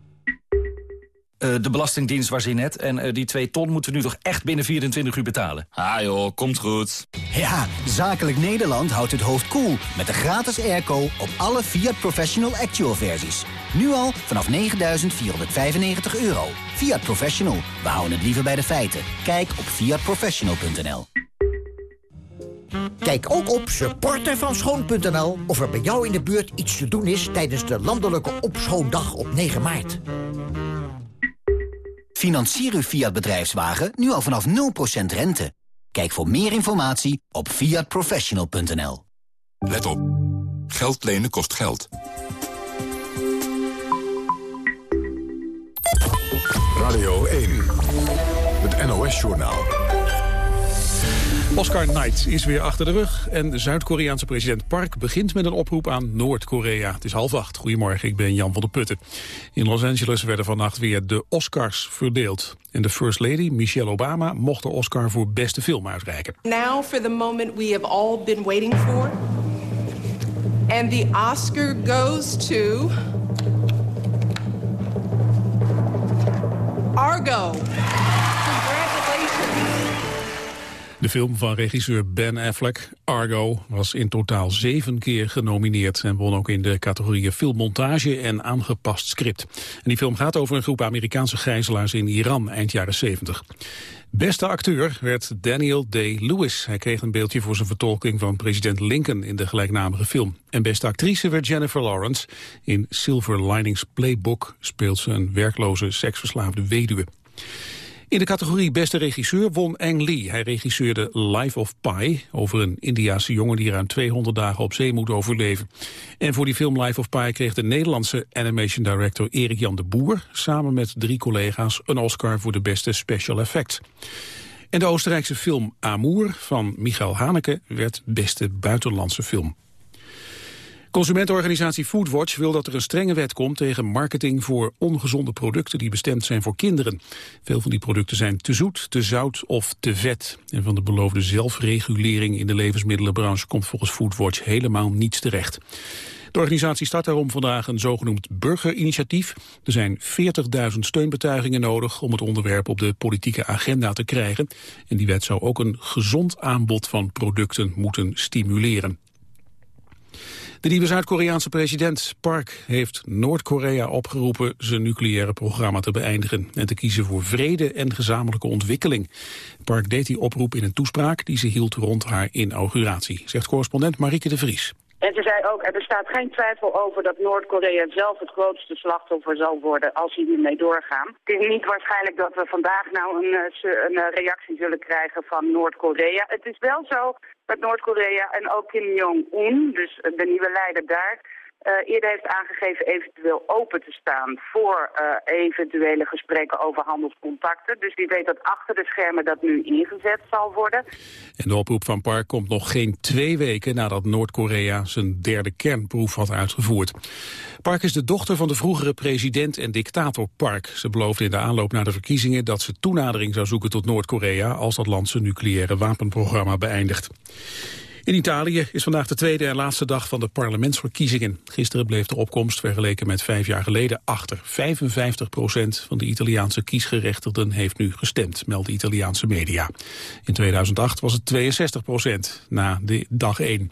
Uh, de Belastingdienst was in net. En uh, die 2 ton moeten we nu toch echt binnen 24 uur betalen. Ah joh, komt goed. Ja, Zakelijk Nederland houdt het hoofd koel cool met de gratis airco op alle Fiat Professional Actual versies. Nu al vanaf 9.495 euro. Fiat Professional, we houden het liever bij de feiten. Kijk op fiatprofessional.nl Kijk ook op supportervanschoon.nl of er bij jou in de buurt iets te doen is... tijdens de landelijke opschoondag op 9 maart. Financier uw Fiat bedrijfswagen nu al vanaf 0% rente. Kijk voor meer informatie op fiatprofessional.nl. Let op. Geld lenen kost geld. Radio 1. Het NOS-journaal. Oscar Knight is weer achter de rug en de Zuid-Koreaanse president Park begint met een oproep aan Noord-Korea. Het is half acht. Goedemorgen, ik ben Jan van der Putten. In Los Angeles werden vannacht weer de Oscars verdeeld. En de First Lady, Michelle Obama, mocht de Oscar voor beste film uitreiken. Now for the moment we have all been waiting for. And the Oscar goes to... Argo. De film van regisseur Ben Affleck, Argo, was in totaal zeven keer genomineerd... en won ook in de categorieën filmmontage en aangepast script. En die film gaat over een groep Amerikaanse gijzelaars in Iran eind jaren 70. Beste acteur werd Daniel Day-Lewis. Hij kreeg een beeldje voor zijn vertolking van president Lincoln in de gelijknamige film. En beste actrice werd Jennifer Lawrence. In Silver Linings Playbook speelt ze een werkloze seksverslaafde weduwe. In de categorie Beste Regisseur won Ang Lee. Hij regisseerde Life of Pi over een Indiase jongen die ruim 200 dagen op zee moet overleven. En voor die film Life of Pi kreeg de Nederlandse animation director Erik Jan de Boer samen met drie collega's een Oscar voor de beste special effects. En de Oostenrijkse film Amour van Michael Haneke werd beste buitenlandse film. Consumentenorganisatie Foodwatch wil dat er een strenge wet komt tegen marketing voor ongezonde producten die bestemd zijn voor kinderen. Veel van die producten zijn te zoet, te zout of te vet. En van de beloofde zelfregulering in de levensmiddelenbranche komt volgens Foodwatch helemaal niets terecht. De organisatie start daarom vandaag een zogenoemd burgerinitiatief. Er zijn 40.000 steunbetuigingen nodig om het onderwerp op de politieke agenda te krijgen. En die wet zou ook een gezond aanbod van producten moeten stimuleren. De nieuwe Zuid-Koreaanse president Park heeft Noord-Korea opgeroepen zijn nucleaire programma te beëindigen en te kiezen voor vrede en gezamenlijke ontwikkeling. Park deed die oproep in een toespraak die ze hield rond haar inauguratie, zegt correspondent Marieke de Vries. En ze zei ook, er bestaat geen twijfel over dat Noord-Korea zelf het grootste slachtoffer zal worden als ze hiermee doorgaan. Het is niet waarschijnlijk dat we vandaag nou een, eh, een reactie zullen krijgen van Noord-Korea. Het is wel zo dat Noord-Korea en ook Kim Jong-un, dus de nieuwe leider daar, eerder heeft aangegeven eventueel open te staan voor uh, eventuele gesprekken over handelscontacten. Dus die weet dat achter de schermen dat nu ingezet zal worden. En de oproep van Park komt nog geen twee weken nadat Noord-Korea zijn derde kernproef had uitgevoerd. Park is de dochter van de vroegere president en dictator Park. Ze beloofde in de aanloop naar de verkiezingen dat ze toenadering zou zoeken tot Noord-Korea als dat land zijn nucleaire wapenprogramma beëindigt. In Italië is vandaag de tweede en laatste dag van de parlementsverkiezingen. Gisteren bleef de opkomst vergeleken met vijf jaar geleden achter. 55 procent van de Italiaanse kiesgerechtigden heeft nu gestemd, melden Italiaanse media. In 2008 was het 62 procent na de dag 1.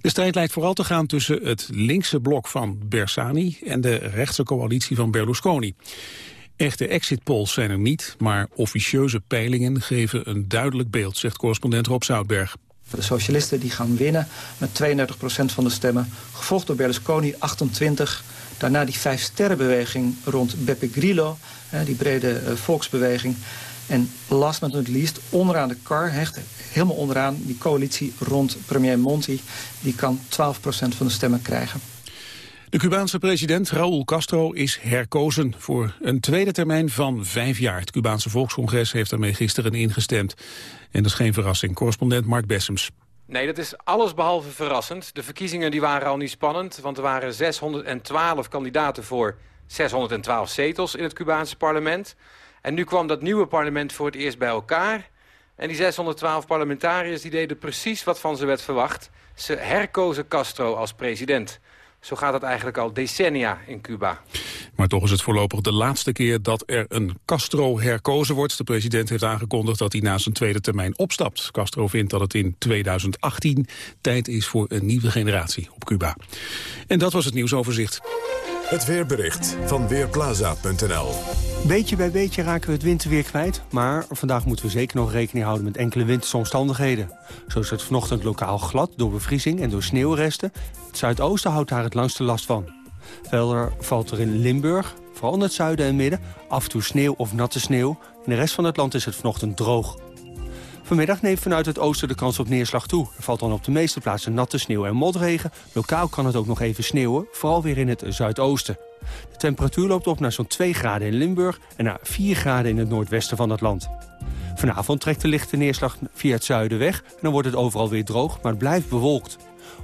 De strijd lijkt vooral te gaan tussen het linkse blok van Bersani en de rechtse coalitie van Berlusconi. Echte exit polls zijn er niet, maar officieuze peilingen geven een duidelijk beeld, zegt correspondent Rob Zoutberg. De socialisten die gaan winnen met 32% van de stemmen. Gevolgd door Berlusconi 28. Daarna die vijf sterrenbeweging rond Beppe Grillo. Die brede eh, volksbeweging. En last but not least, onderaan de kar, hecht, helemaal onderaan... die coalitie rond premier Monti. Die kan 12% van de stemmen krijgen. De Cubaanse president Raúl Castro is herkozen voor een tweede termijn van vijf jaar. Het Cubaanse Volkscongres heeft daarmee gisteren ingestemd. En dat is geen verrassing. Correspondent Mark Bessems. Nee, dat is allesbehalve verrassend. De verkiezingen die waren al niet spannend, want er waren 612 kandidaten voor 612 zetels in het Cubaanse parlement. En nu kwam dat nieuwe parlement voor het eerst bij elkaar. En die 612 parlementariërs die deden precies wat van ze werd verwacht. Ze herkozen Castro als president. Zo gaat het eigenlijk al decennia in Cuba. Maar toch is het voorlopig de laatste keer dat er een Castro herkozen wordt. De president heeft aangekondigd dat hij na zijn tweede termijn opstapt. Castro vindt dat het in 2018 tijd is voor een nieuwe generatie op Cuba. En dat was het nieuwsoverzicht. Het weerbericht van Weerplaza.nl Beetje bij beetje raken we het winterweer kwijt. Maar vandaag moeten we zeker nog rekening houden met enkele winterse omstandigheden. Zo is het vanochtend lokaal glad door bevriezing en door sneeuwresten. Het zuidoosten houdt daar het langste last van. Verder valt er in Limburg, vooral in het zuiden en midden, af en toe sneeuw of natte sneeuw. In de rest van het land is het vanochtend droog. Vanmiddag neemt vanuit het oosten de kans op neerslag toe. Er valt dan op de meeste plaatsen natte sneeuw en motregen. Lokaal kan het ook nog even sneeuwen, vooral weer in het zuidoosten. De temperatuur loopt op naar zo'n 2 graden in Limburg en naar 4 graden in het noordwesten van het land. Vanavond trekt de lichte neerslag via het zuiden weg... en dan wordt het overal weer droog, maar het blijft bewolkt.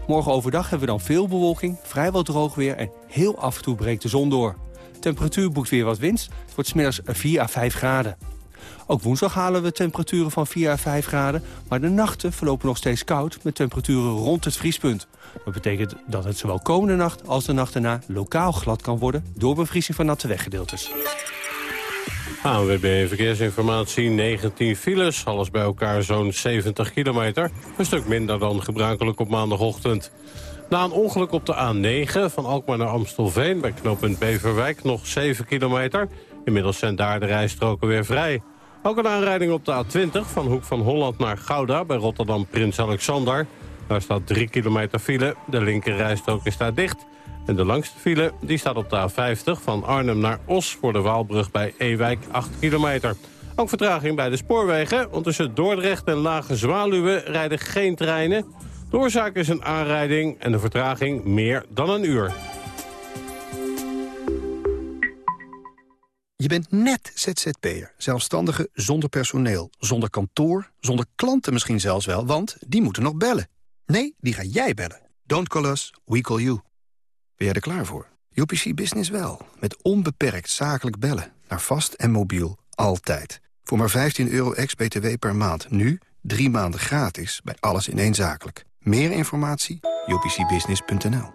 Morgen overdag hebben we dan veel bewolking, vrijwel droog weer... en heel af en toe breekt de zon door. Temperatuur boekt weer wat winst. Het wordt smiddags 4 à 5 graden. Ook woensdag halen we temperaturen van 4 à 5 graden... maar de nachten verlopen nog steeds koud met temperaturen rond het vriespunt. Dat betekent dat het zowel komende nacht als de nacht erna lokaal glad kan worden... door bevriezing van natte weggedeeltes. ANWB Verkeersinformatie, 19 files, alles bij elkaar zo'n 70 kilometer. Een stuk minder dan gebruikelijk op maandagochtend. Na een ongeluk op de A9 van Alkmaar naar Amstelveen... bij knooppunt Beverwijk nog 7 kilometer. Inmiddels zijn daar de rijstroken weer vrij. Ook een aanrijding op de A20 van Hoek van Holland naar Gouda... bij Rotterdam Prins Alexander. Daar staat 3 kilometer file. De linker rijstrook is daar dicht... En de langste file die staat op de A50 van Arnhem naar Os... voor de Waalbrug bij Ewijk 8 kilometer. Ook vertraging bij de spoorwegen, want tussen Dordrecht en Lage Zwaluwe rijden geen treinen. De oorzaak is een aanrijding en de vertraging meer dan een uur. Je bent net ZZP'er, zelfstandige zonder personeel, zonder kantoor, zonder klanten misschien zelfs wel, want die moeten nog bellen. Nee, die ga jij bellen. Don't call us, we call you. Ben jij er klaar voor? UPC Business wel. Met onbeperkt zakelijk bellen. Naar vast en mobiel. Altijd. Voor maar 15 euro ex-BTW per maand. Nu drie maanden gratis bij alles in één zakelijk. Meer informatie? upcbusiness.nl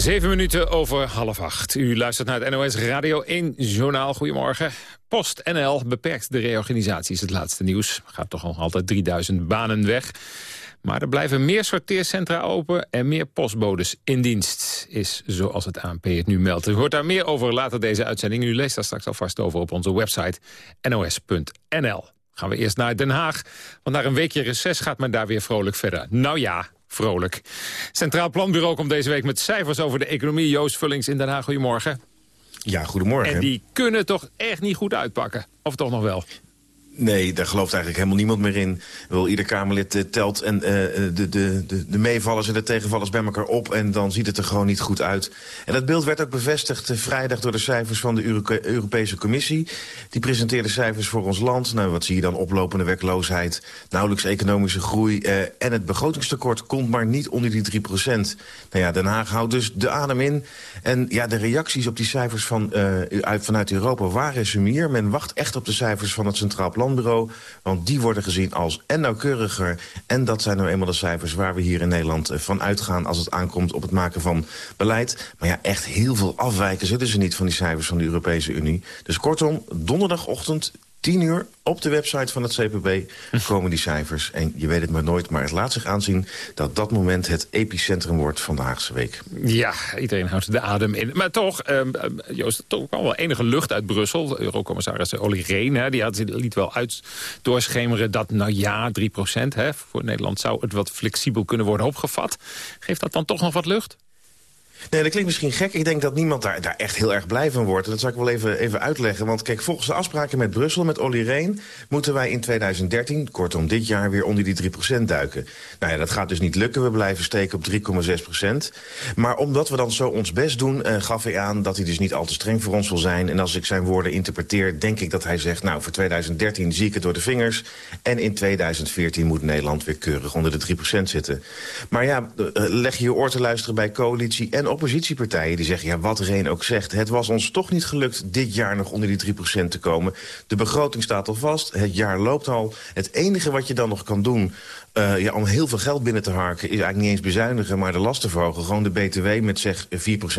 Zeven minuten over half acht. U luistert naar het NOS Radio 1 Journaal. Goedemorgen. PostNL beperkt de reorganisatie, het laatste nieuws. Gaat toch nog altijd 3000 banen weg. Maar er blijven meer sorteercentra open en meer postbodes in dienst. Is zoals het ANP het nu meldt. U hoort daar meer over later deze uitzending. U leest daar straks alvast over op onze website nos.nl. Gaan we eerst naar Den Haag. Want na een weekje reces gaat men daar weer vrolijk verder. Nou ja, vrolijk. Centraal Planbureau komt deze week met cijfers over de economie. Joost Vullings in Den Haag, goedemorgen. Ja, goedemorgen. En die kunnen toch echt niet goed uitpakken? Of toch nog wel? Nee, daar gelooft eigenlijk helemaal niemand meer in. Wel, ieder Kamerlid uh, telt en, uh, de, de, de, de meevallers en de tegenvallers bij elkaar op... en dan ziet het er gewoon niet goed uit. En dat beeld werd ook bevestigd vrijdag door de cijfers van de Euro Europese Commissie. Die presenteerde cijfers voor ons land. Nou, wat zie je dan? Oplopende werkloosheid, nauwelijks economische groei... en het begrotingstekort komt maar niet onder die 3 procent. Nou ja, Den Haag houdt dus de adem in. En ja, de reacties op die cijfers van, uit, vanuit Europa waren sumier. Men wacht echt op de cijfers van het Centraal Plan Planbureau. Want die worden gezien als en nauwkeuriger. En dat zijn nou eenmaal de cijfers waar we hier in Nederland van uitgaan... als het aankomt op het maken van beleid. Maar ja, echt heel veel afwijken zitten ze niet van die cijfers van de Europese Unie. Dus kortom, donderdagochtend 10 uur op de website van het CPB komen die cijfers. En je weet het maar nooit, maar het laat zich aanzien... dat dat moment het epicentrum wordt van de Week. Ja, iedereen houdt de adem in. Maar toch, uh, Joost, toch kwam wel enige lucht uit Brussel. Eurocommissaris Olly Rehn, die had, liet wel uit doorschemeren... dat, nou ja, 3 procent, voor Nederland zou het wat flexibel kunnen worden opgevat. Geeft dat dan toch nog wat lucht? Nee, dat klinkt misschien gek. Ik denk dat niemand daar, daar echt heel erg blij van wordt. En dat zal ik wel even, even uitleggen. Want kijk, volgens de afspraken met Brussel, met Olly Reen... moeten wij in 2013, kortom dit jaar, weer onder die 3% duiken. Nou ja, dat gaat dus niet lukken. We blijven steken op 3,6%. Maar omdat we dan zo ons best doen, uh, gaf hij aan... dat hij dus niet al te streng voor ons wil zijn. En als ik zijn woorden interpreteer, denk ik dat hij zegt... nou, voor 2013 zie ik het door de vingers. En in 2014 moet Nederland weer keurig onder de 3% zitten. Maar ja, uh, leg je je oor te luisteren bij coalitie en oppositiepartijen die zeggen... ja, wat Reen ook zegt, het was ons toch niet gelukt... dit jaar nog onder die 3% te komen. De begroting staat al vast, het jaar loopt al. Het enige wat je dan nog kan doen uh, ja, om heel veel geld binnen te harken... is eigenlijk niet eens bezuinigen, maar de lasten verhogen. Gewoon de BTW met zeg 4%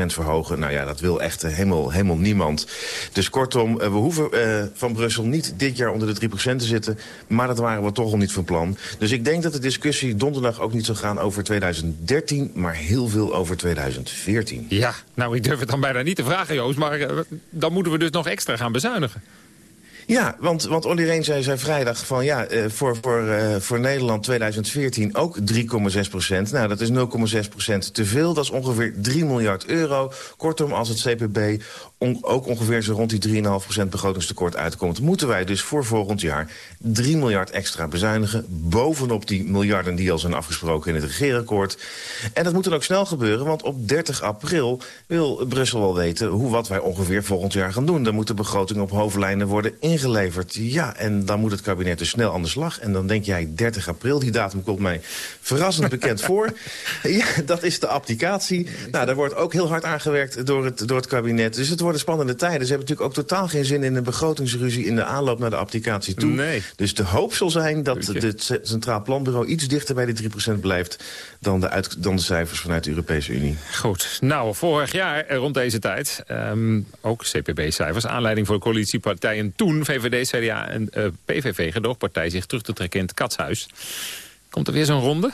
verhogen. Nou ja, dat wil echt helemaal, helemaal niemand. Dus kortom, uh, we hoeven van Brussel niet dit jaar onder de 3% te zitten... maar dat waren we toch al niet van plan. Dus ik denk dat de discussie donderdag ook niet zal gaan over 2013... maar heel veel over 2014. Ja, nou, ik durf het dan bijna niet te vragen, Joost... maar dan moeten we dus nog extra gaan bezuinigen. Ja, want, want Olly Reen zei, zei vrijdag van ja, uh, voor, voor, uh, voor Nederland 2014 ook 3,6 procent. Nou, dat is 0,6 procent te veel. Dat is ongeveer 3 miljard euro. Kortom, als het CPB on, ook ongeveer zo rond die 3,5% begrotingstekort uitkomt... moeten wij dus voor volgend jaar 3 miljard extra bezuinigen... bovenop die miljarden die al zijn afgesproken in het regeerakkoord. En dat moet dan ook snel gebeuren, want op 30 april wil Brussel wel weten... hoe wat wij ongeveer volgend jaar gaan doen. Dan moet de begroting op hoofdlijnen worden ingeleverd. Ja, en dan moet het kabinet dus snel aan de slag. En dan denk jij 30 april, die datum komt mij verrassend bekend voor. Ja, dat is de applicatie. Nou, daar wordt ook heel hard aangewerkt door het, door het kabinet. Dus het wordt worden spannende tijden. Ze hebben natuurlijk ook totaal geen zin in een begrotingsruzie... in de aanloop naar de applicatie toe. Nee. Dus de hoop zal zijn dat het Centraal Planbureau... iets dichter bij die 3% blijft dan de, uit, dan de cijfers vanuit de Europese Unie. Goed. Nou, vorig jaar eh, rond deze tijd, um, ook CPB-cijfers... aanleiding voor de coalitiepartijen toen, VVD, CDA en uh, eh, PVV... gedoogpartij zich terug te trekken in het katshuis. Komt er weer zo'n ronde?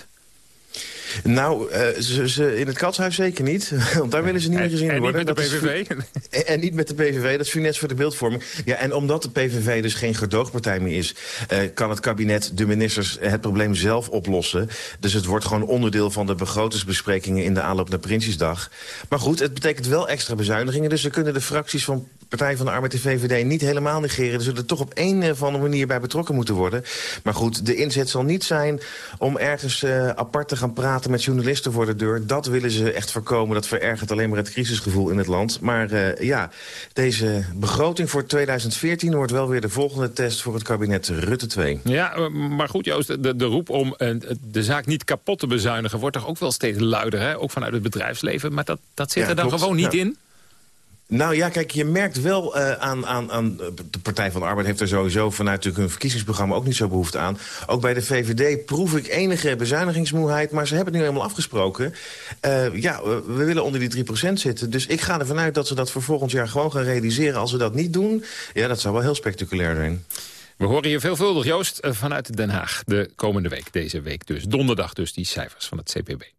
Nou, uh, ze, ze, in het katshuis zeker niet. Want daar willen ze niet meer gezien en worden. En niet met de PVV? en, en, niet met de PVV, dat is funest voor de beeldvorming. Ja, en omdat de PVV dus geen gedoogpartij meer is... Uh, kan het kabinet, de ministers, het probleem zelf oplossen. Dus het wordt gewoon onderdeel van de begrotingsbesprekingen... in de aanloop naar Prinsjesdag. Maar goed, het betekent wel extra bezuinigingen. Dus ze kunnen de fracties van Partij van de Arbeid en VVD niet helemaal negeren. Ze zullen er toch op een of andere manier bij betrokken moeten worden. Maar goed, de inzet zal niet zijn om ergens uh, apart te gaan praten met journalisten voor de deur. Dat willen ze echt voorkomen. Dat verergert alleen maar het crisisgevoel in het land. Maar uh, ja, deze begroting voor 2014 wordt wel weer de volgende test voor het kabinet Rutte 2. Ja, eh, maar goed Joost, de, de roep om de zaak niet kapot te bezuinigen... wordt toch ook wel steeds luider, hè? ook vanuit het bedrijfsleven. Maar dat, dat zit ja, er dan klopt. gewoon niet Ja. in? Nou ja, kijk, je merkt wel uh, aan, aan, aan... De Partij van de Arbeid heeft er sowieso vanuit natuurlijk hun verkiezingsprogramma ook niet zo behoefte aan. Ook bij de VVD proef ik enige bezuinigingsmoeheid, maar ze hebben het nu helemaal afgesproken. Uh, ja, we willen onder die 3% zitten. Dus ik ga ervan uit dat ze dat voor volgend jaar gewoon gaan realiseren. Als ze dat niet doen, ja, dat zou wel heel spectaculair zijn. We horen je veelvuldig, Joost, eh, vanuit Den Haag. De komende week, deze week dus. Donderdag dus, die cijfers van het CPB.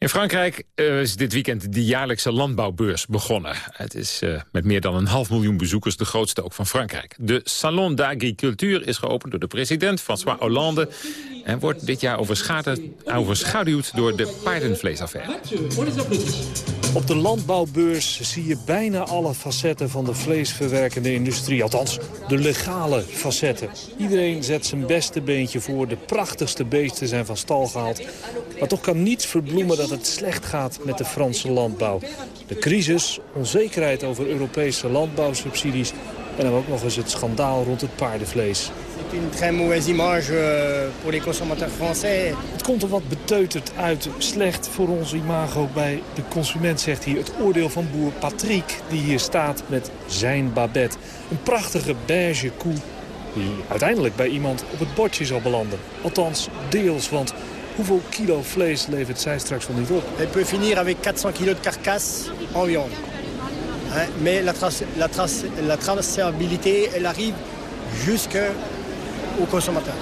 In Frankrijk uh, is dit weekend de jaarlijkse landbouwbeurs begonnen. Het is uh, met meer dan een half miljoen bezoekers de grootste ook van Frankrijk. De Salon d'Agriculture is geopend door de president François Hollande... en wordt dit jaar overschaduwd door de paardenvleesaffaire. Op de landbouwbeurs zie je bijna alle facetten van de vleesverwerkende industrie. Althans, de legale facetten. Iedereen zet zijn beste beentje voor. De prachtigste beesten zijn van stal gehaald. Maar toch kan niets verbloemen dat het slecht gaat met de Franse landbouw. De crisis, onzekerheid over Europese landbouwsubsidies... en dan ook nog eens het schandaal rond het paardenvlees. Het komt er wat beteuterd uit. Slecht voor ons imago bij de consument, zegt hier het oordeel van boer Patrick... die hier staat met zijn babette. Een prachtige beige koe die uiteindelijk bij iemand op het bordje zal belanden. Althans, deels, want hoeveel kilo vlees levert zij straks wel niet op? Elle peut finir avec 400 kg de carcasse en viande. Hein, mais la, trace, la, trace, la traçabilité, elle arrive jusque au consommateur.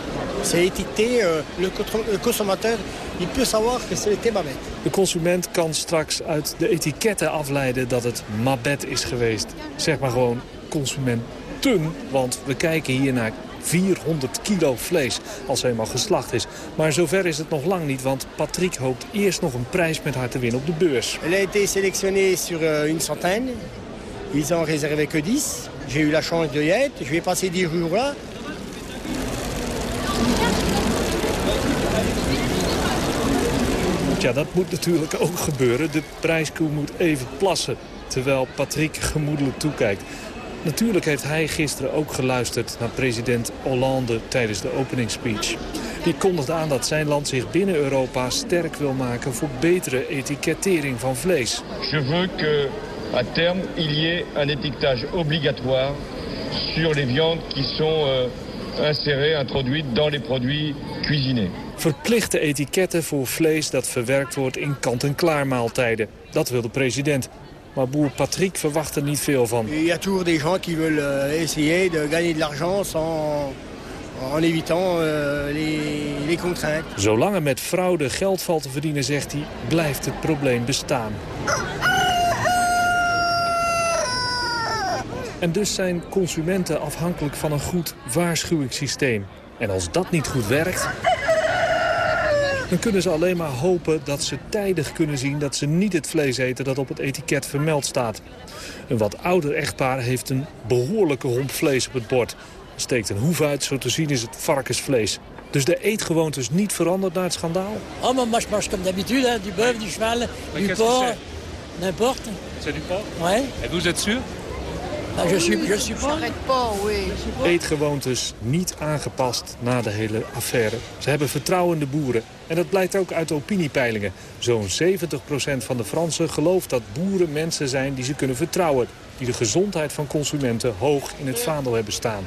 C'est étiqueté, euh, le, le consommateur il peut savoir que c'est le Babette. De consument kan straks uit de etiketten afleiden dat het Mabet is geweest. Zeg maar gewoon consumenten, want we kijken hier naar 400 kilo vlees als hij eenmaal geslacht is. Maar zover is het nog lang niet, want Patrick hoopt eerst nog een prijs met haar te winnen op de beurs. Elle a été sélectionnée sur euh, une centaine. Ils en réservaient que 10. J'ai eu la chance de y être. Je vais passer 10 jours là. Ja, dat moet natuurlijk ook gebeuren. De prijskoe moet even plassen, terwijl Patrick gemoedelijk toekijkt. Natuurlijk heeft hij gisteren ook geluisterd naar president Hollande tijdens de openingsspeech. Die kondigt aan dat zijn land zich binnen Europa sterk wil maken voor betere etikettering van vlees. Je veux que à terme il y ait un étiquetage obligatoire sur les viandes qui sont euh, insérées, introduites dans les produits cuisinés. Verplichte etiketten voor vlees dat verwerkt wordt in kant-en-klaar maaltijden. Dat wil de president. Maar boer Patrick verwacht er niet veel van. Il y a toujours des gens qui veulent euh, essayer de gagner de l'argent sans en évitant euh, les contraintes. Zolang er met fraude geld valt te verdienen, zegt hij, blijft het probleem bestaan. En dus zijn consumenten afhankelijk van een goed waarschuwingssysteem. En als dat niet goed werkt, dan kunnen ze alleen maar hopen dat ze tijdig kunnen zien dat ze niet het vlees eten dat op het etiket vermeld staat. Een wat ouder echtpaar heeft een behoorlijke homp vlees op het bord. Er steekt een hoef uit, zo te zien is het varkensvlees. Dus de eetgewoontes niet veranderd na het schandaal? Oh, je mange comme d'habitude, hein, du bœuf, du cheval, du porc, n'importe. C'est du porc? Ouais. Et vous êtes sûr? Nou, je suis, je suis pas. Eetgewoontes niet aangepast na de hele affaire. Ze hebben vertrouwende boeren. En dat blijkt ook uit opiniepeilingen. Zo'n 70% van de Fransen gelooft dat boeren mensen zijn die ze kunnen vertrouwen. Die de gezondheid van consumenten hoog in het vaandel hebben staan.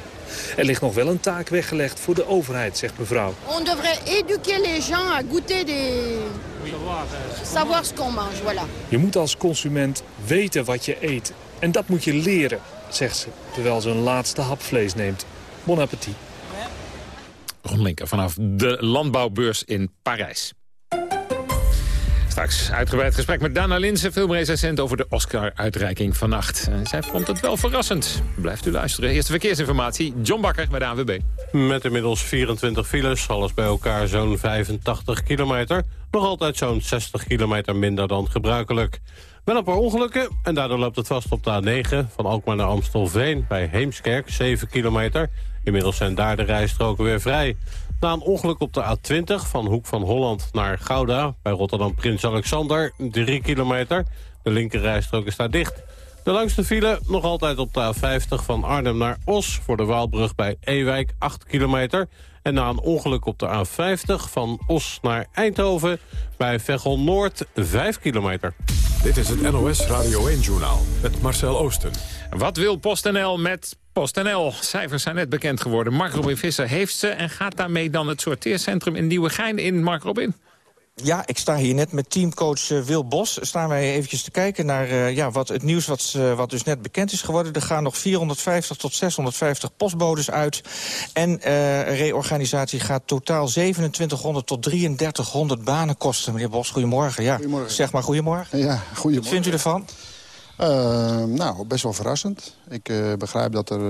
Er ligt nog wel een taak weggelegd voor de overheid, zegt mevrouw. On devrait éduquer les gens à goûter des... Savoir ce qu'on mange, voilà. Je moet als consument weten wat je eet. En dat moet je leren, zegt ze, terwijl ze een laatste hap vlees neemt. Bon appétit. Ron Linker vanaf de landbouwbeurs in Parijs. Straks uitgebreid gesprek met Dana Linsen, filmrecensent over de Oscar-uitreiking vannacht. En zij vond het wel verrassend. Blijft u luisteren. Eerste verkeersinformatie, John Bakker bij de ANWB. Met inmiddels 24 files, alles bij elkaar zo'n 85 kilometer. Nog altijd zo'n 60 kilometer minder dan gebruikelijk. Wel een paar ongelukken en daardoor loopt het vast op de A9... van Alkmaar naar Amstelveen bij Heemskerk, 7 kilometer. Inmiddels zijn daar de rijstroken weer vrij. Na een ongeluk op de A20 van Hoek van Holland naar Gouda... bij Rotterdam Prins Alexander, 3 kilometer. De linkerrijstrook is daar dicht. De langste file nog altijd op de A50 van Arnhem naar Os... voor de Waalbrug bij Ewijk, 8 kilometer. En na een ongeluk op de A50 van Os naar Eindhoven... bij Veghel Noord, 5 kilometer. Dit is het NOS Radio 1-journaal met Marcel Oosten. Wat wil PostNL met PostNL? Cijfers zijn net bekend geworden. Mark Robin Visser heeft ze en gaat daarmee dan het sorteercentrum in Nieuwegein in. Mark Robin? Ja, ik sta hier net met teamcoach uh, Wil Bos. Staan wij eventjes te kijken naar uh, ja, wat het nieuws wat, uh, wat dus net bekend is geworden. Er gaan nog 450 tot 650 postbodes uit. En reorganisatie gaat totaal 2700 tot 3300 banen kosten. Meneer Bos, goedemorgen. Ja, goedemorgen. Zeg maar goedemorgen. Ja, goedemorgen. Wat vindt u ervan? nou, best wel verrassend. Ik begrijp dat er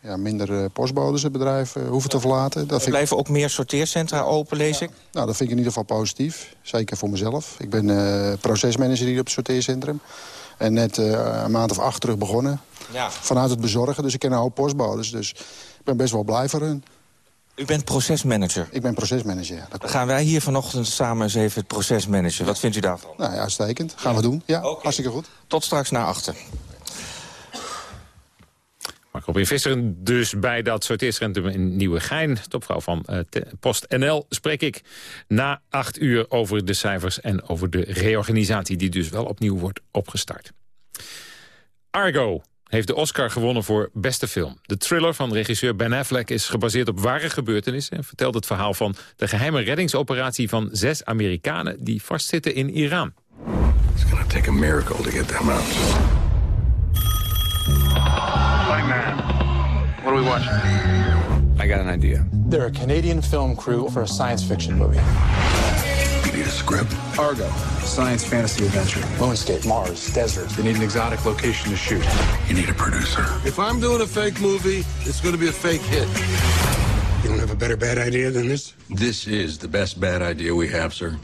ja, minder postbodes het bedrijf uh, hoeven te verlaten. Dat er blijven ook meer sorteercentra open, lees ik? Nou, dat vind ik in ieder geval positief. Zeker voor mezelf. Ik ben uh, procesmanager hier op het sorteercentrum. En net uh, een maand of acht terug begonnen. Ja. Vanuit het bezorgen, dus ik ken een hoop postbodes. Dus ik ben best wel blij voor hun. U bent procesmanager? Ik ben procesmanager, ja. Dan gaan wij hier vanochtend samen eens even het procesmanager. Wat vindt u daarvan? Nou ja, uitstekend. Gaan ja. we doen. Ja, okay. hartstikke goed. Tot straks naar achter. Robin Visser dus bij dat sorteercentrum in Nieuwegein. Topvrouw van uh, PostNL spreek ik na acht uur over de cijfers... en over de reorganisatie die dus wel opnieuw wordt opgestart. Argo heeft de Oscar gewonnen voor beste film. De thriller van regisseur Ben Affleck is gebaseerd op ware gebeurtenissen... en vertelt het verhaal van de geheime reddingsoperatie van zes Amerikanen... die vastzitten in Iran. It's gonna take a miracle to get them out. Man. What are we watching? I got an idea. They're a Canadian film crew for a science fiction movie. You need a script? Argo, science fantasy adventure. Moonscape, Mars, desert. They need an exotic location to shoot. You need a producer. If I'm doing a fake movie, it's going to be a fake hit. You don't have a better bad idea than this? This is the best bad idea we have, sir.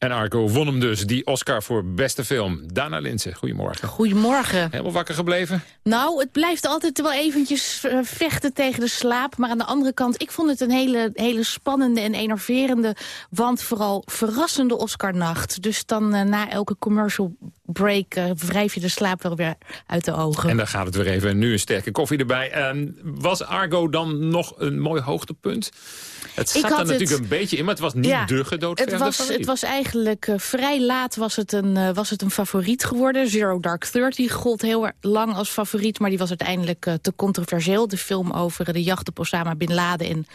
En Argo won hem dus, die Oscar voor beste film. Dana Linsen, goedemorgen. Goedemorgen. Helemaal wakker gebleven? Nou, het blijft altijd wel eventjes vechten tegen de slaap. Maar aan de andere kant, ik vond het een hele, hele spannende en enerverende... want vooral verrassende Oscarnacht. Dus dan uh, na elke commercial break uh, wrijf je de slaap wel weer uit de ogen. En dan gaat het weer even. Nu een sterke koffie erbij. Uh, was Argo dan nog een mooi hoogtepunt? Het zat er natuurlijk een beetje in, maar het was niet ja, de gedoodverde het was, favoriet. Het was eigenlijk uh, vrij laat was het, een, uh, was het een favoriet geworden. Zero Dark Thirty gold heel lang als favoriet... maar die was uiteindelijk uh, te controversieel. De film over de jacht op Osama Bin Laden en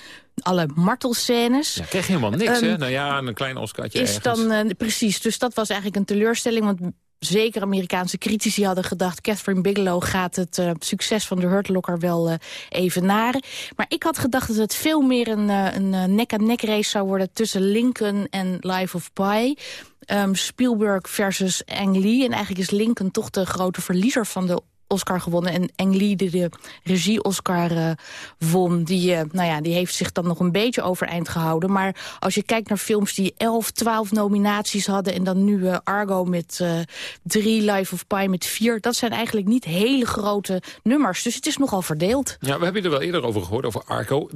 alle martelscènes. Ja, kreeg helemaal niks, um, hè? Nou ja, een klein Oscartje is ergens. Dan, precies, dus dat was eigenlijk een teleurstelling... want zeker Amerikaanse critici hadden gedacht... Catherine Bigelow gaat het uh, succes van de Hurt Locker wel uh, evenaren. Maar ik had gedacht dat het veel meer een, uh, een nek-aan-nek -nek race zou worden... tussen Lincoln en Life of Pi... Um, Spielberg versus Ang Lee. En eigenlijk is Lincoln toch de grote verliezer van de Oscar gewonnen. En Ang Lee, die de regie-Oscar uh, won, die, uh, nou ja, die heeft zich dan nog een beetje overeind gehouden. Maar als je kijkt naar films die 11, 12 nominaties hadden... en dan nu uh, Argo met drie, Life of Pi met vier... dat zijn eigenlijk niet hele grote nummers. Dus het is nogal verdeeld. Ja, we hebben er wel eerder over gehoord, over Argo.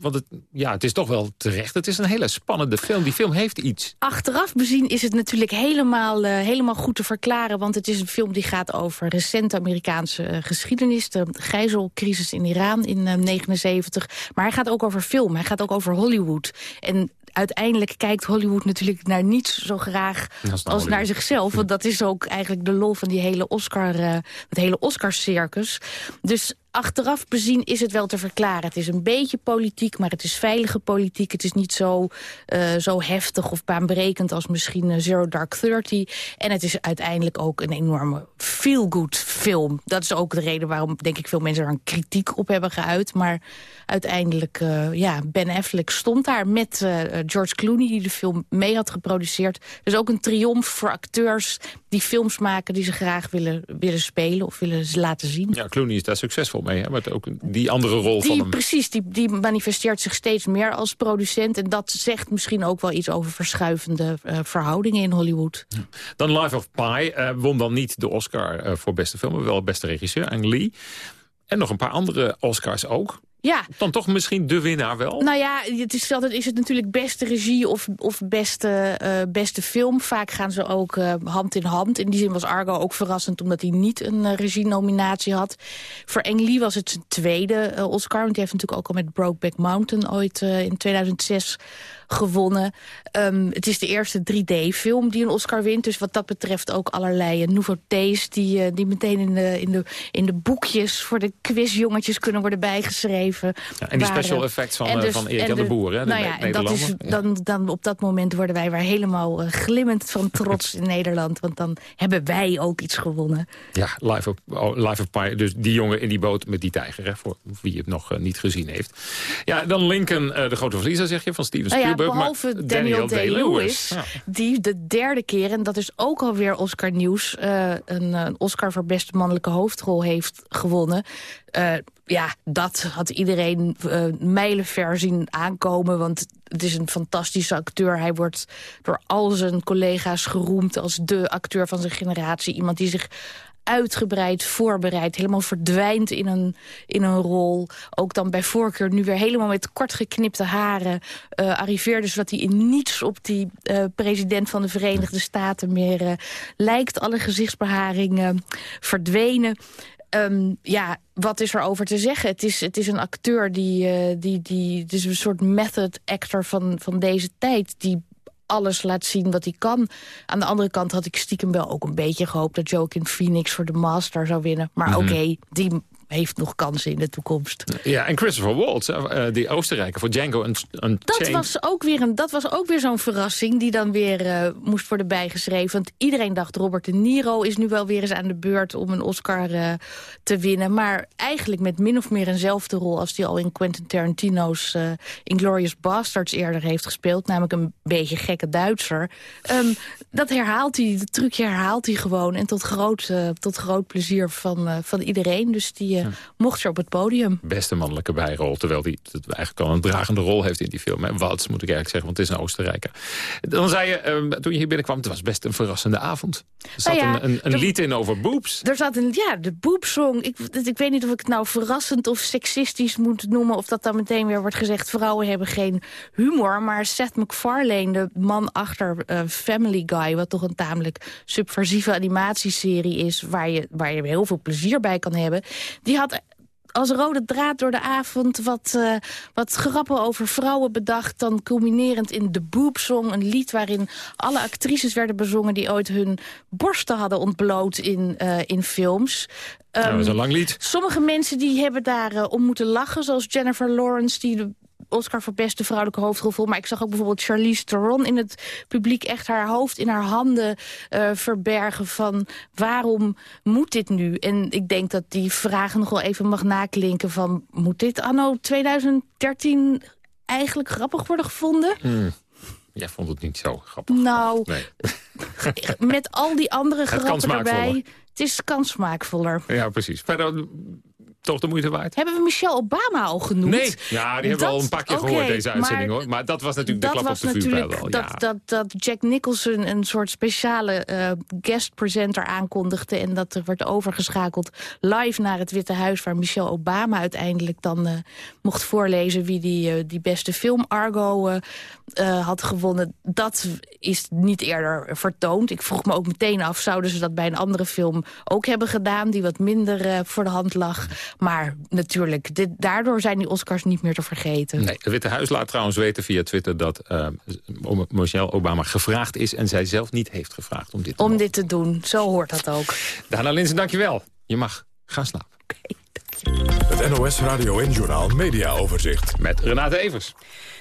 Want het, ja, het is toch wel terecht. Het is een hele spannende film. Die film heeft iets. Achteraf bezien is het natuurlijk helemaal, helemaal goed te verklaren. Want het is een film die gaat over recente Amerikaanse uh, geschiedenis. De gijzelcrisis in Iran in 1979. Uh, maar hij gaat ook over film. Hij gaat ook over Hollywood. En uiteindelijk kijkt Hollywood natuurlijk naar niets zo graag als, als naar zichzelf. Want dat is ook eigenlijk de lol van die hele Oscar, uh, het hele Oscar-circus. Dus achteraf bezien is het wel te verklaren. Het is een beetje politiek, maar het is veilige politiek. Het is niet zo, uh, zo heftig of baanbrekend als misschien uh, Zero Dark Thirty. En het is uiteindelijk ook een enorme feel-good film. Dat is ook de reden waarom, denk ik, veel mensen er een kritiek op hebben geuit. Maar uiteindelijk, uh, ja, Ben Affleck stond daar met George Clooney... die de film mee had geproduceerd. Dus ook een triomf voor acteurs die films maken... die ze graag willen, willen spelen of willen laten zien. Ja, Clooney is daar succesvol mee, hè? met ook die andere rol die, van hem. Precies, die, die manifesteert zich steeds meer als producent. En dat zegt misschien ook wel iets over verschuivende uh, verhoudingen in Hollywood. Ja. Dan Life of Pi uh, won dan niet de Oscar uh, voor beste film... maar wel beste regisseur, Ang Lee. En nog een paar andere Oscars ook. Ja. Dan toch misschien de winnaar wel? Nou ja, het is altijd is het natuurlijk beste regie of, of beste, uh, beste film. Vaak gaan ze ook uh, hand in hand. In die zin was Argo ook verrassend omdat hij niet een uh, regie-nominatie had. Voor Ang Lee was het zijn tweede Oscar. Want hij heeft natuurlijk ook al met Brokeback Mountain ooit in 2006 gewonnen. Um, het is de eerste 3D-film die een Oscar wint. Dus wat dat betreft ook allerlei uh, nouveautés... die, uh, die meteen in de, in, de, in de boekjes voor de quizjongetjes kunnen worden bijgeschreven. Ja, en die Waren, special effects van, dus, van Erik de, de Boer, hè, nou ja, en dat is, dan, dan op dat moment worden wij weer helemaal uh, glimmend van trots in Nederland. Want dan hebben wij ook iets gewonnen. Ja, Life of, oh, Life of Pi. Dus die jongen in die boot met die tijger, hè, voor wie het nog niet gezien heeft. Ja, dan Lincoln, de grote verliezer, zeg je, van Steven Spielberg. Behalve maar Daniel, Daniel Day-Lewis, ja. die de derde keer... en dat is ook alweer Oscar-nieuws... Uh, een, een, Oscar voor beste mannelijke hoofdrol heeft gewonnen. Uh, ja, dat had iedereen uh, mijlenver zien aankomen... want het is een fantastische acteur. Hij wordt door al zijn collega's geroemd als de acteur van zijn generatie. Iemand die zich uitgebreid voorbereid. Helemaal verdwijnt in een, in een rol. Ook dan bij voorkeur nu weer helemaal met kort geknipte haren uh, arriveerde... zodat hij in niets op die uh, president van de Verenigde Staten meer uh, lijkt. Alle gezichtsbeharing verdwenen. Um, ja, wat is er over te zeggen? Het is, het is een acteur die, uh, die, die... Het is een soort method actor van, van deze tijd... die alles laat zien wat hij kan. Aan de andere kant had ik stiekem wel ook een beetje gehoopt... dat Joaquin Phoenix voor de Master zou winnen. Maar mm -hmm. oké, okay, die heeft nog kansen in de toekomst. Ja, en Christopher Waltz, uh, die Oostenrijker voor Django Unchained. Dat was ook weer, een, dat was ook weer zo'n verrassing die dan weer uh, moest worden bijgeschreven. Want iedereen dacht Robert De Niro is nu wel weer eens aan de beurt om een Oscar uh, te winnen. Maar eigenlijk met min of meer eenzelfde rol als die al in Quentin Tarantino's Inglourious Basterds eerder heeft gespeeld. Namelijk een beetje gekke Duitser. Um, dat herhaalt hij, dat trucje herhaalt hij gewoon. En tot groot, tot groot plezier van, van iedereen. Dus die die uh, mocht ze op het podium. Beste mannelijke bijrol, terwijl hij eigenlijk al een dragende rol heeft in die film. En wat moet ik eigenlijk zeggen, want het is een Oostenrijker. Dan zei je, uh, toen je hier binnenkwam, het was best een verrassende avond. Er zat nou ja, een, een, een lied in over boobs. Er zat een, ja, de boobsong. Ik, ik weet niet of ik het nou verrassend of seksistisch moet noemen... of dat dan meteen weer wordt gezegd, vrouwen hebben geen humor. Maar Seth MacFarlane, de man achter uh, Family Guy... wat toch een tamelijk subversieve animatieserie is... waar je, waar je heel veel plezier bij kan hebben... die had als rode draad door de avond wat, uh, wat grappen over vrouwen bedacht. Dan culminerend in de Boobsong, een lied waarin alle actrices werden bezongen... die ooit hun borsten hadden ontbloot in, uh, in films. Um, dat is een lang lied. Sommige mensen die hebben daar uh, om moeten lachen, zoals Jennifer Lawrence... die de Oscar voor beste vrouwelijke hoofdrol. Maar ik zag ook bijvoorbeeld Charlize Theron in het publiek... echt haar hoofd in haar handen uh, verbergen van waarom moet dit nu? En ik denk dat die vraag nog wel even mag naklinken van... moet dit anno 2013 eigenlijk grappig worden gevonden? Hmm. Jij vond het niet zo grappig. Nou, nee. met al die andere grappen erbij... Het is kansmaakvoller. Ja, precies. Toch de moeite waard. Hebben we Michelle Obama al genoemd? Nee, ja, die hebben we al een paar keer okay, gehoord, deze uitzending. Maar, hoor. maar dat was natuurlijk dat de klap was op de vuurpijl wel. Dat, dat, dat Jack Nicholson een soort speciale uh, guest presenter aankondigde... en dat er werd overgeschakeld live naar het Witte Huis... waar Michelle Obama uiteindelijk dan uh, mocht voorlezen... wie die, uh, die beste film Argo had gewonnen. Dat is niet eerder vertoond. Ik vroeg me ook meteen af, zouden ze dat bij een andere film ook hebben gedaan... die wat minder voor de hand lag... Maar natuurlijk, dit, daardoor zijn die Oscars niet meer te vergeten. Nee, het Witte Huis laat trouwens weten via Twitter... dat uh, Michelle Obama gevraagd is en zij zelf niet heeft gevraagd om dit te Om doen. dit te doen, zo hoort dat ook. Dana Linsen, dankjewel. Je mag gaan slapen. Okay, het NOS Radio en Journaal Media Overzicht. Met Renate Evers.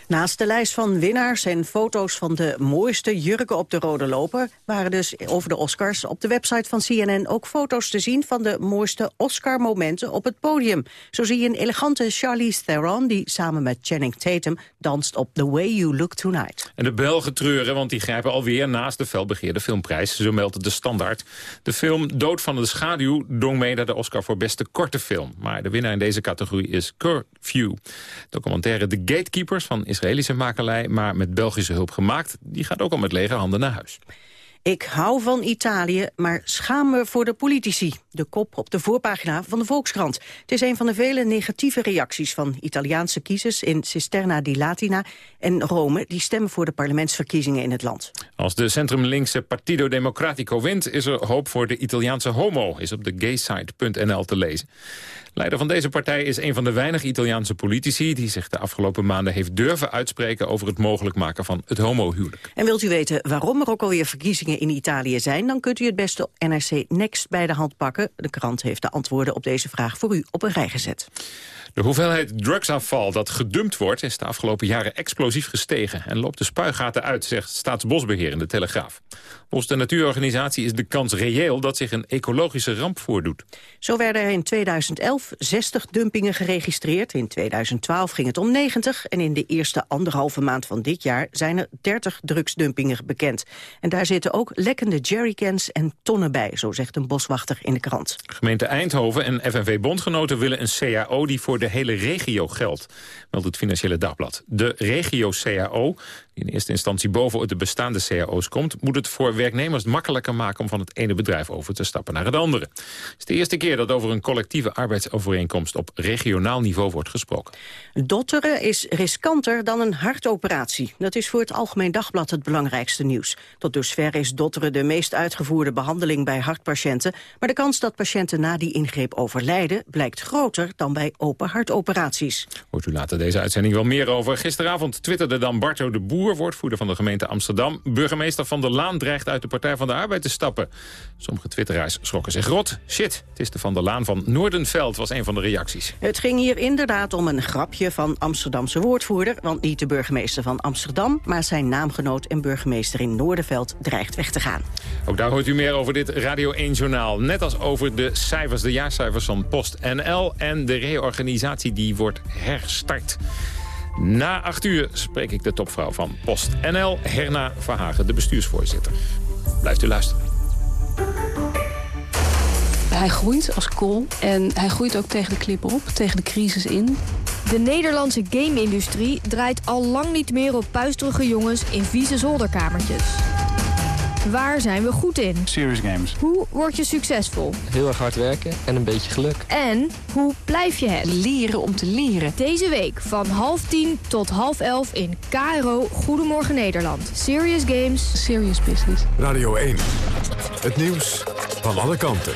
Naast de lijst van winnaars en foto's van de mooiste jurken op de rode loper... waren dus over de Oscars op de website van CNN ook foto's te zien... van de mooiste Oscar-momenten op het podium. Zo zie je een elegante Charlize Theron... die samen met Channing Tatum danst op The Way You Look Tonight. En de Belgen treuren, want die grijpen alweer naast de felbegeerde filmprijs. Zo meldt de standaard. De film Dood van de Schaduw dong mee naar de Oscar voor beste korte film. Maar de winnaar in deze categorie is Curfew. Documentaire The Gatekeepers van Israëlische makelij, maar met Belgische hulp gemaakt. Die gaat ook al met lege handen naar huis. Ik hou van Italië, maar schaam me voor de politici. De kop op de voorpagina van de Volkskrant. Het is een van de vele negatieve reacties van Italiaanse kiezers... in Cisterna di Latina en Rome... die stemmen voor de parlementsverkiezingen in het land. Als de centrumlinkse Partido Democratico wint... is er hoop voor de Italiaanse homo, is op de gaysite.nl te lezen. Leider van deze partij is een van de weinige Italiaanse politici... die zich de afgelopen maanden heeft durven uitspreken... over het mogelijk maken van het homohuwelijk. En wilt u weten waarom er ook alweer verkiezingen in Italië zijn... dan kunt u het beste NRC Next bij de hand pakken. De krant heeft de antwoorden op deze vraag voor u op een rij gezet. De hoeveelheid drugsafval dat gedumpt wordt... is de afgelopen jaren explosief gestegen... en loopt de spuigaten uit, zegt Staatsbosbeheer in de Telegraaf. Volgens de natuurorganisatie is de kans reëel... dat zich een ecologische ramp voordoet. Zo werden er in 2011 60 dumpingen geregistreerd. In 2012 ging het om 90. En in de eerste anderhalve maand van dit jaar... zijn er 30 drugsdumpingen bekend. En daar zitten ook lekkende jerrycans en tonnen bij... zo zegt een boswachter in de krant. Gemeente Eindhoven en FNV-bondgenoten willen een CAO... die voor de hele regio geldt, meldt het Financiële Dagblad. De regio-CAO, die in eerste instantie boven de bestaande CAO's komt... moet het voor werknemers makkelijker maken om van het ene bedrijf over te stappen naar het andere. Het is de eerste keer dat over een collectieve arbeidsovereenkomst op regionaal niveau wordt gesproken. Dotteren is riskanter dan een hartoperatie. Dat is voor het Algemeen Dagblad het belangrijkste nieuws. Tot dusver is dotteren de meest uitgevoerde behandeling bij hartpatiënten. Maar de kans dat patiënten na die ingreep overlijden blijkt groter dan bij open hartoperaties. Hoort u later deze uitzending wel meer over. Gisteravond twitterde dan Barto de Boer, woordvoerder van de gemeente Amsterdam. Burgemeester Van der Laan dreigt uit de Partij van de Arbeid te stappen. Sommige twitteraars schrokken zich rot. Shit, het is de Van der Laan van Noordenveld, was een van de reacties. Het ging hier inderdaad om een grapje van Amsterdamse woordvoerder. Want niet de burgemeester van Amsterdam, maar zijn naamgenoot en burgemeester in Noordenveld dreigt weg te gaan. Ook daar hoort u meer over dit Radio 1-journaal. Net als over de cijfers, de jaarcijfers van PostNL en de reorganisatie die wordt herstart. Na acht uur spreek ik de topvrouw van PostNL, Herna Verhagen, de bestuursvoorzitter. Blijft u luisteren. Hij groeit als kool en hij groeit ook tegen de klip op, tegen de crisis in. De Nederlandse game-industrie draait al lang niet meer op puisterige jongens in vieze zolderkamertjes. Waar zijn we goed in? Serious games. Hoe word je succesvol? Heel erg hard werken en een beetje geluk. En hoe blijf je het? Leren om te leren. Deze week van half tien tot half elf in KRO Goedemorgen Nederland. Serious games. Serious business. Radio 1. Het nieuws van alle kanten.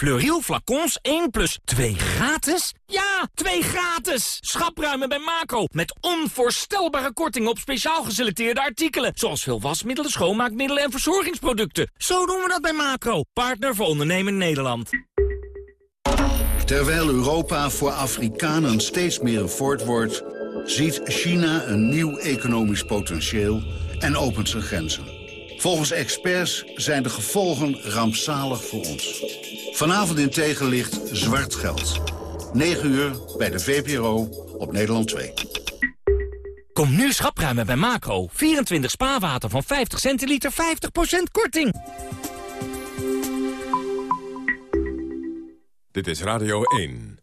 Fleuriel flacons 1 plus 2 gratis? Ja, 2 gratis! Schapruimen bij Macro. Met onvoorstelbare kortingen op speciaal geselecteerde artikelen. Zoals veel wasmiddelen, schoonmaakmiddelen en verzorgingsproducten. Zo doen we dat bij Macro. Partner voor ondernemen Nederland. Terwijl Europa voor Afrikanen steeds meer een fort wordt... ziet China een nieuw economisch potentieel en opent zijn grenzen. Volgens experts zijn de gevolgen rampzalig voor ons. Vanavond in tegenlicht zwart geld. 9 uur bij de VPRO op Nederland 2. Kom nu schapruimen bij Macro. 24 spaarwater van 50 centiliter, 50% korting. Dit is Radio 1.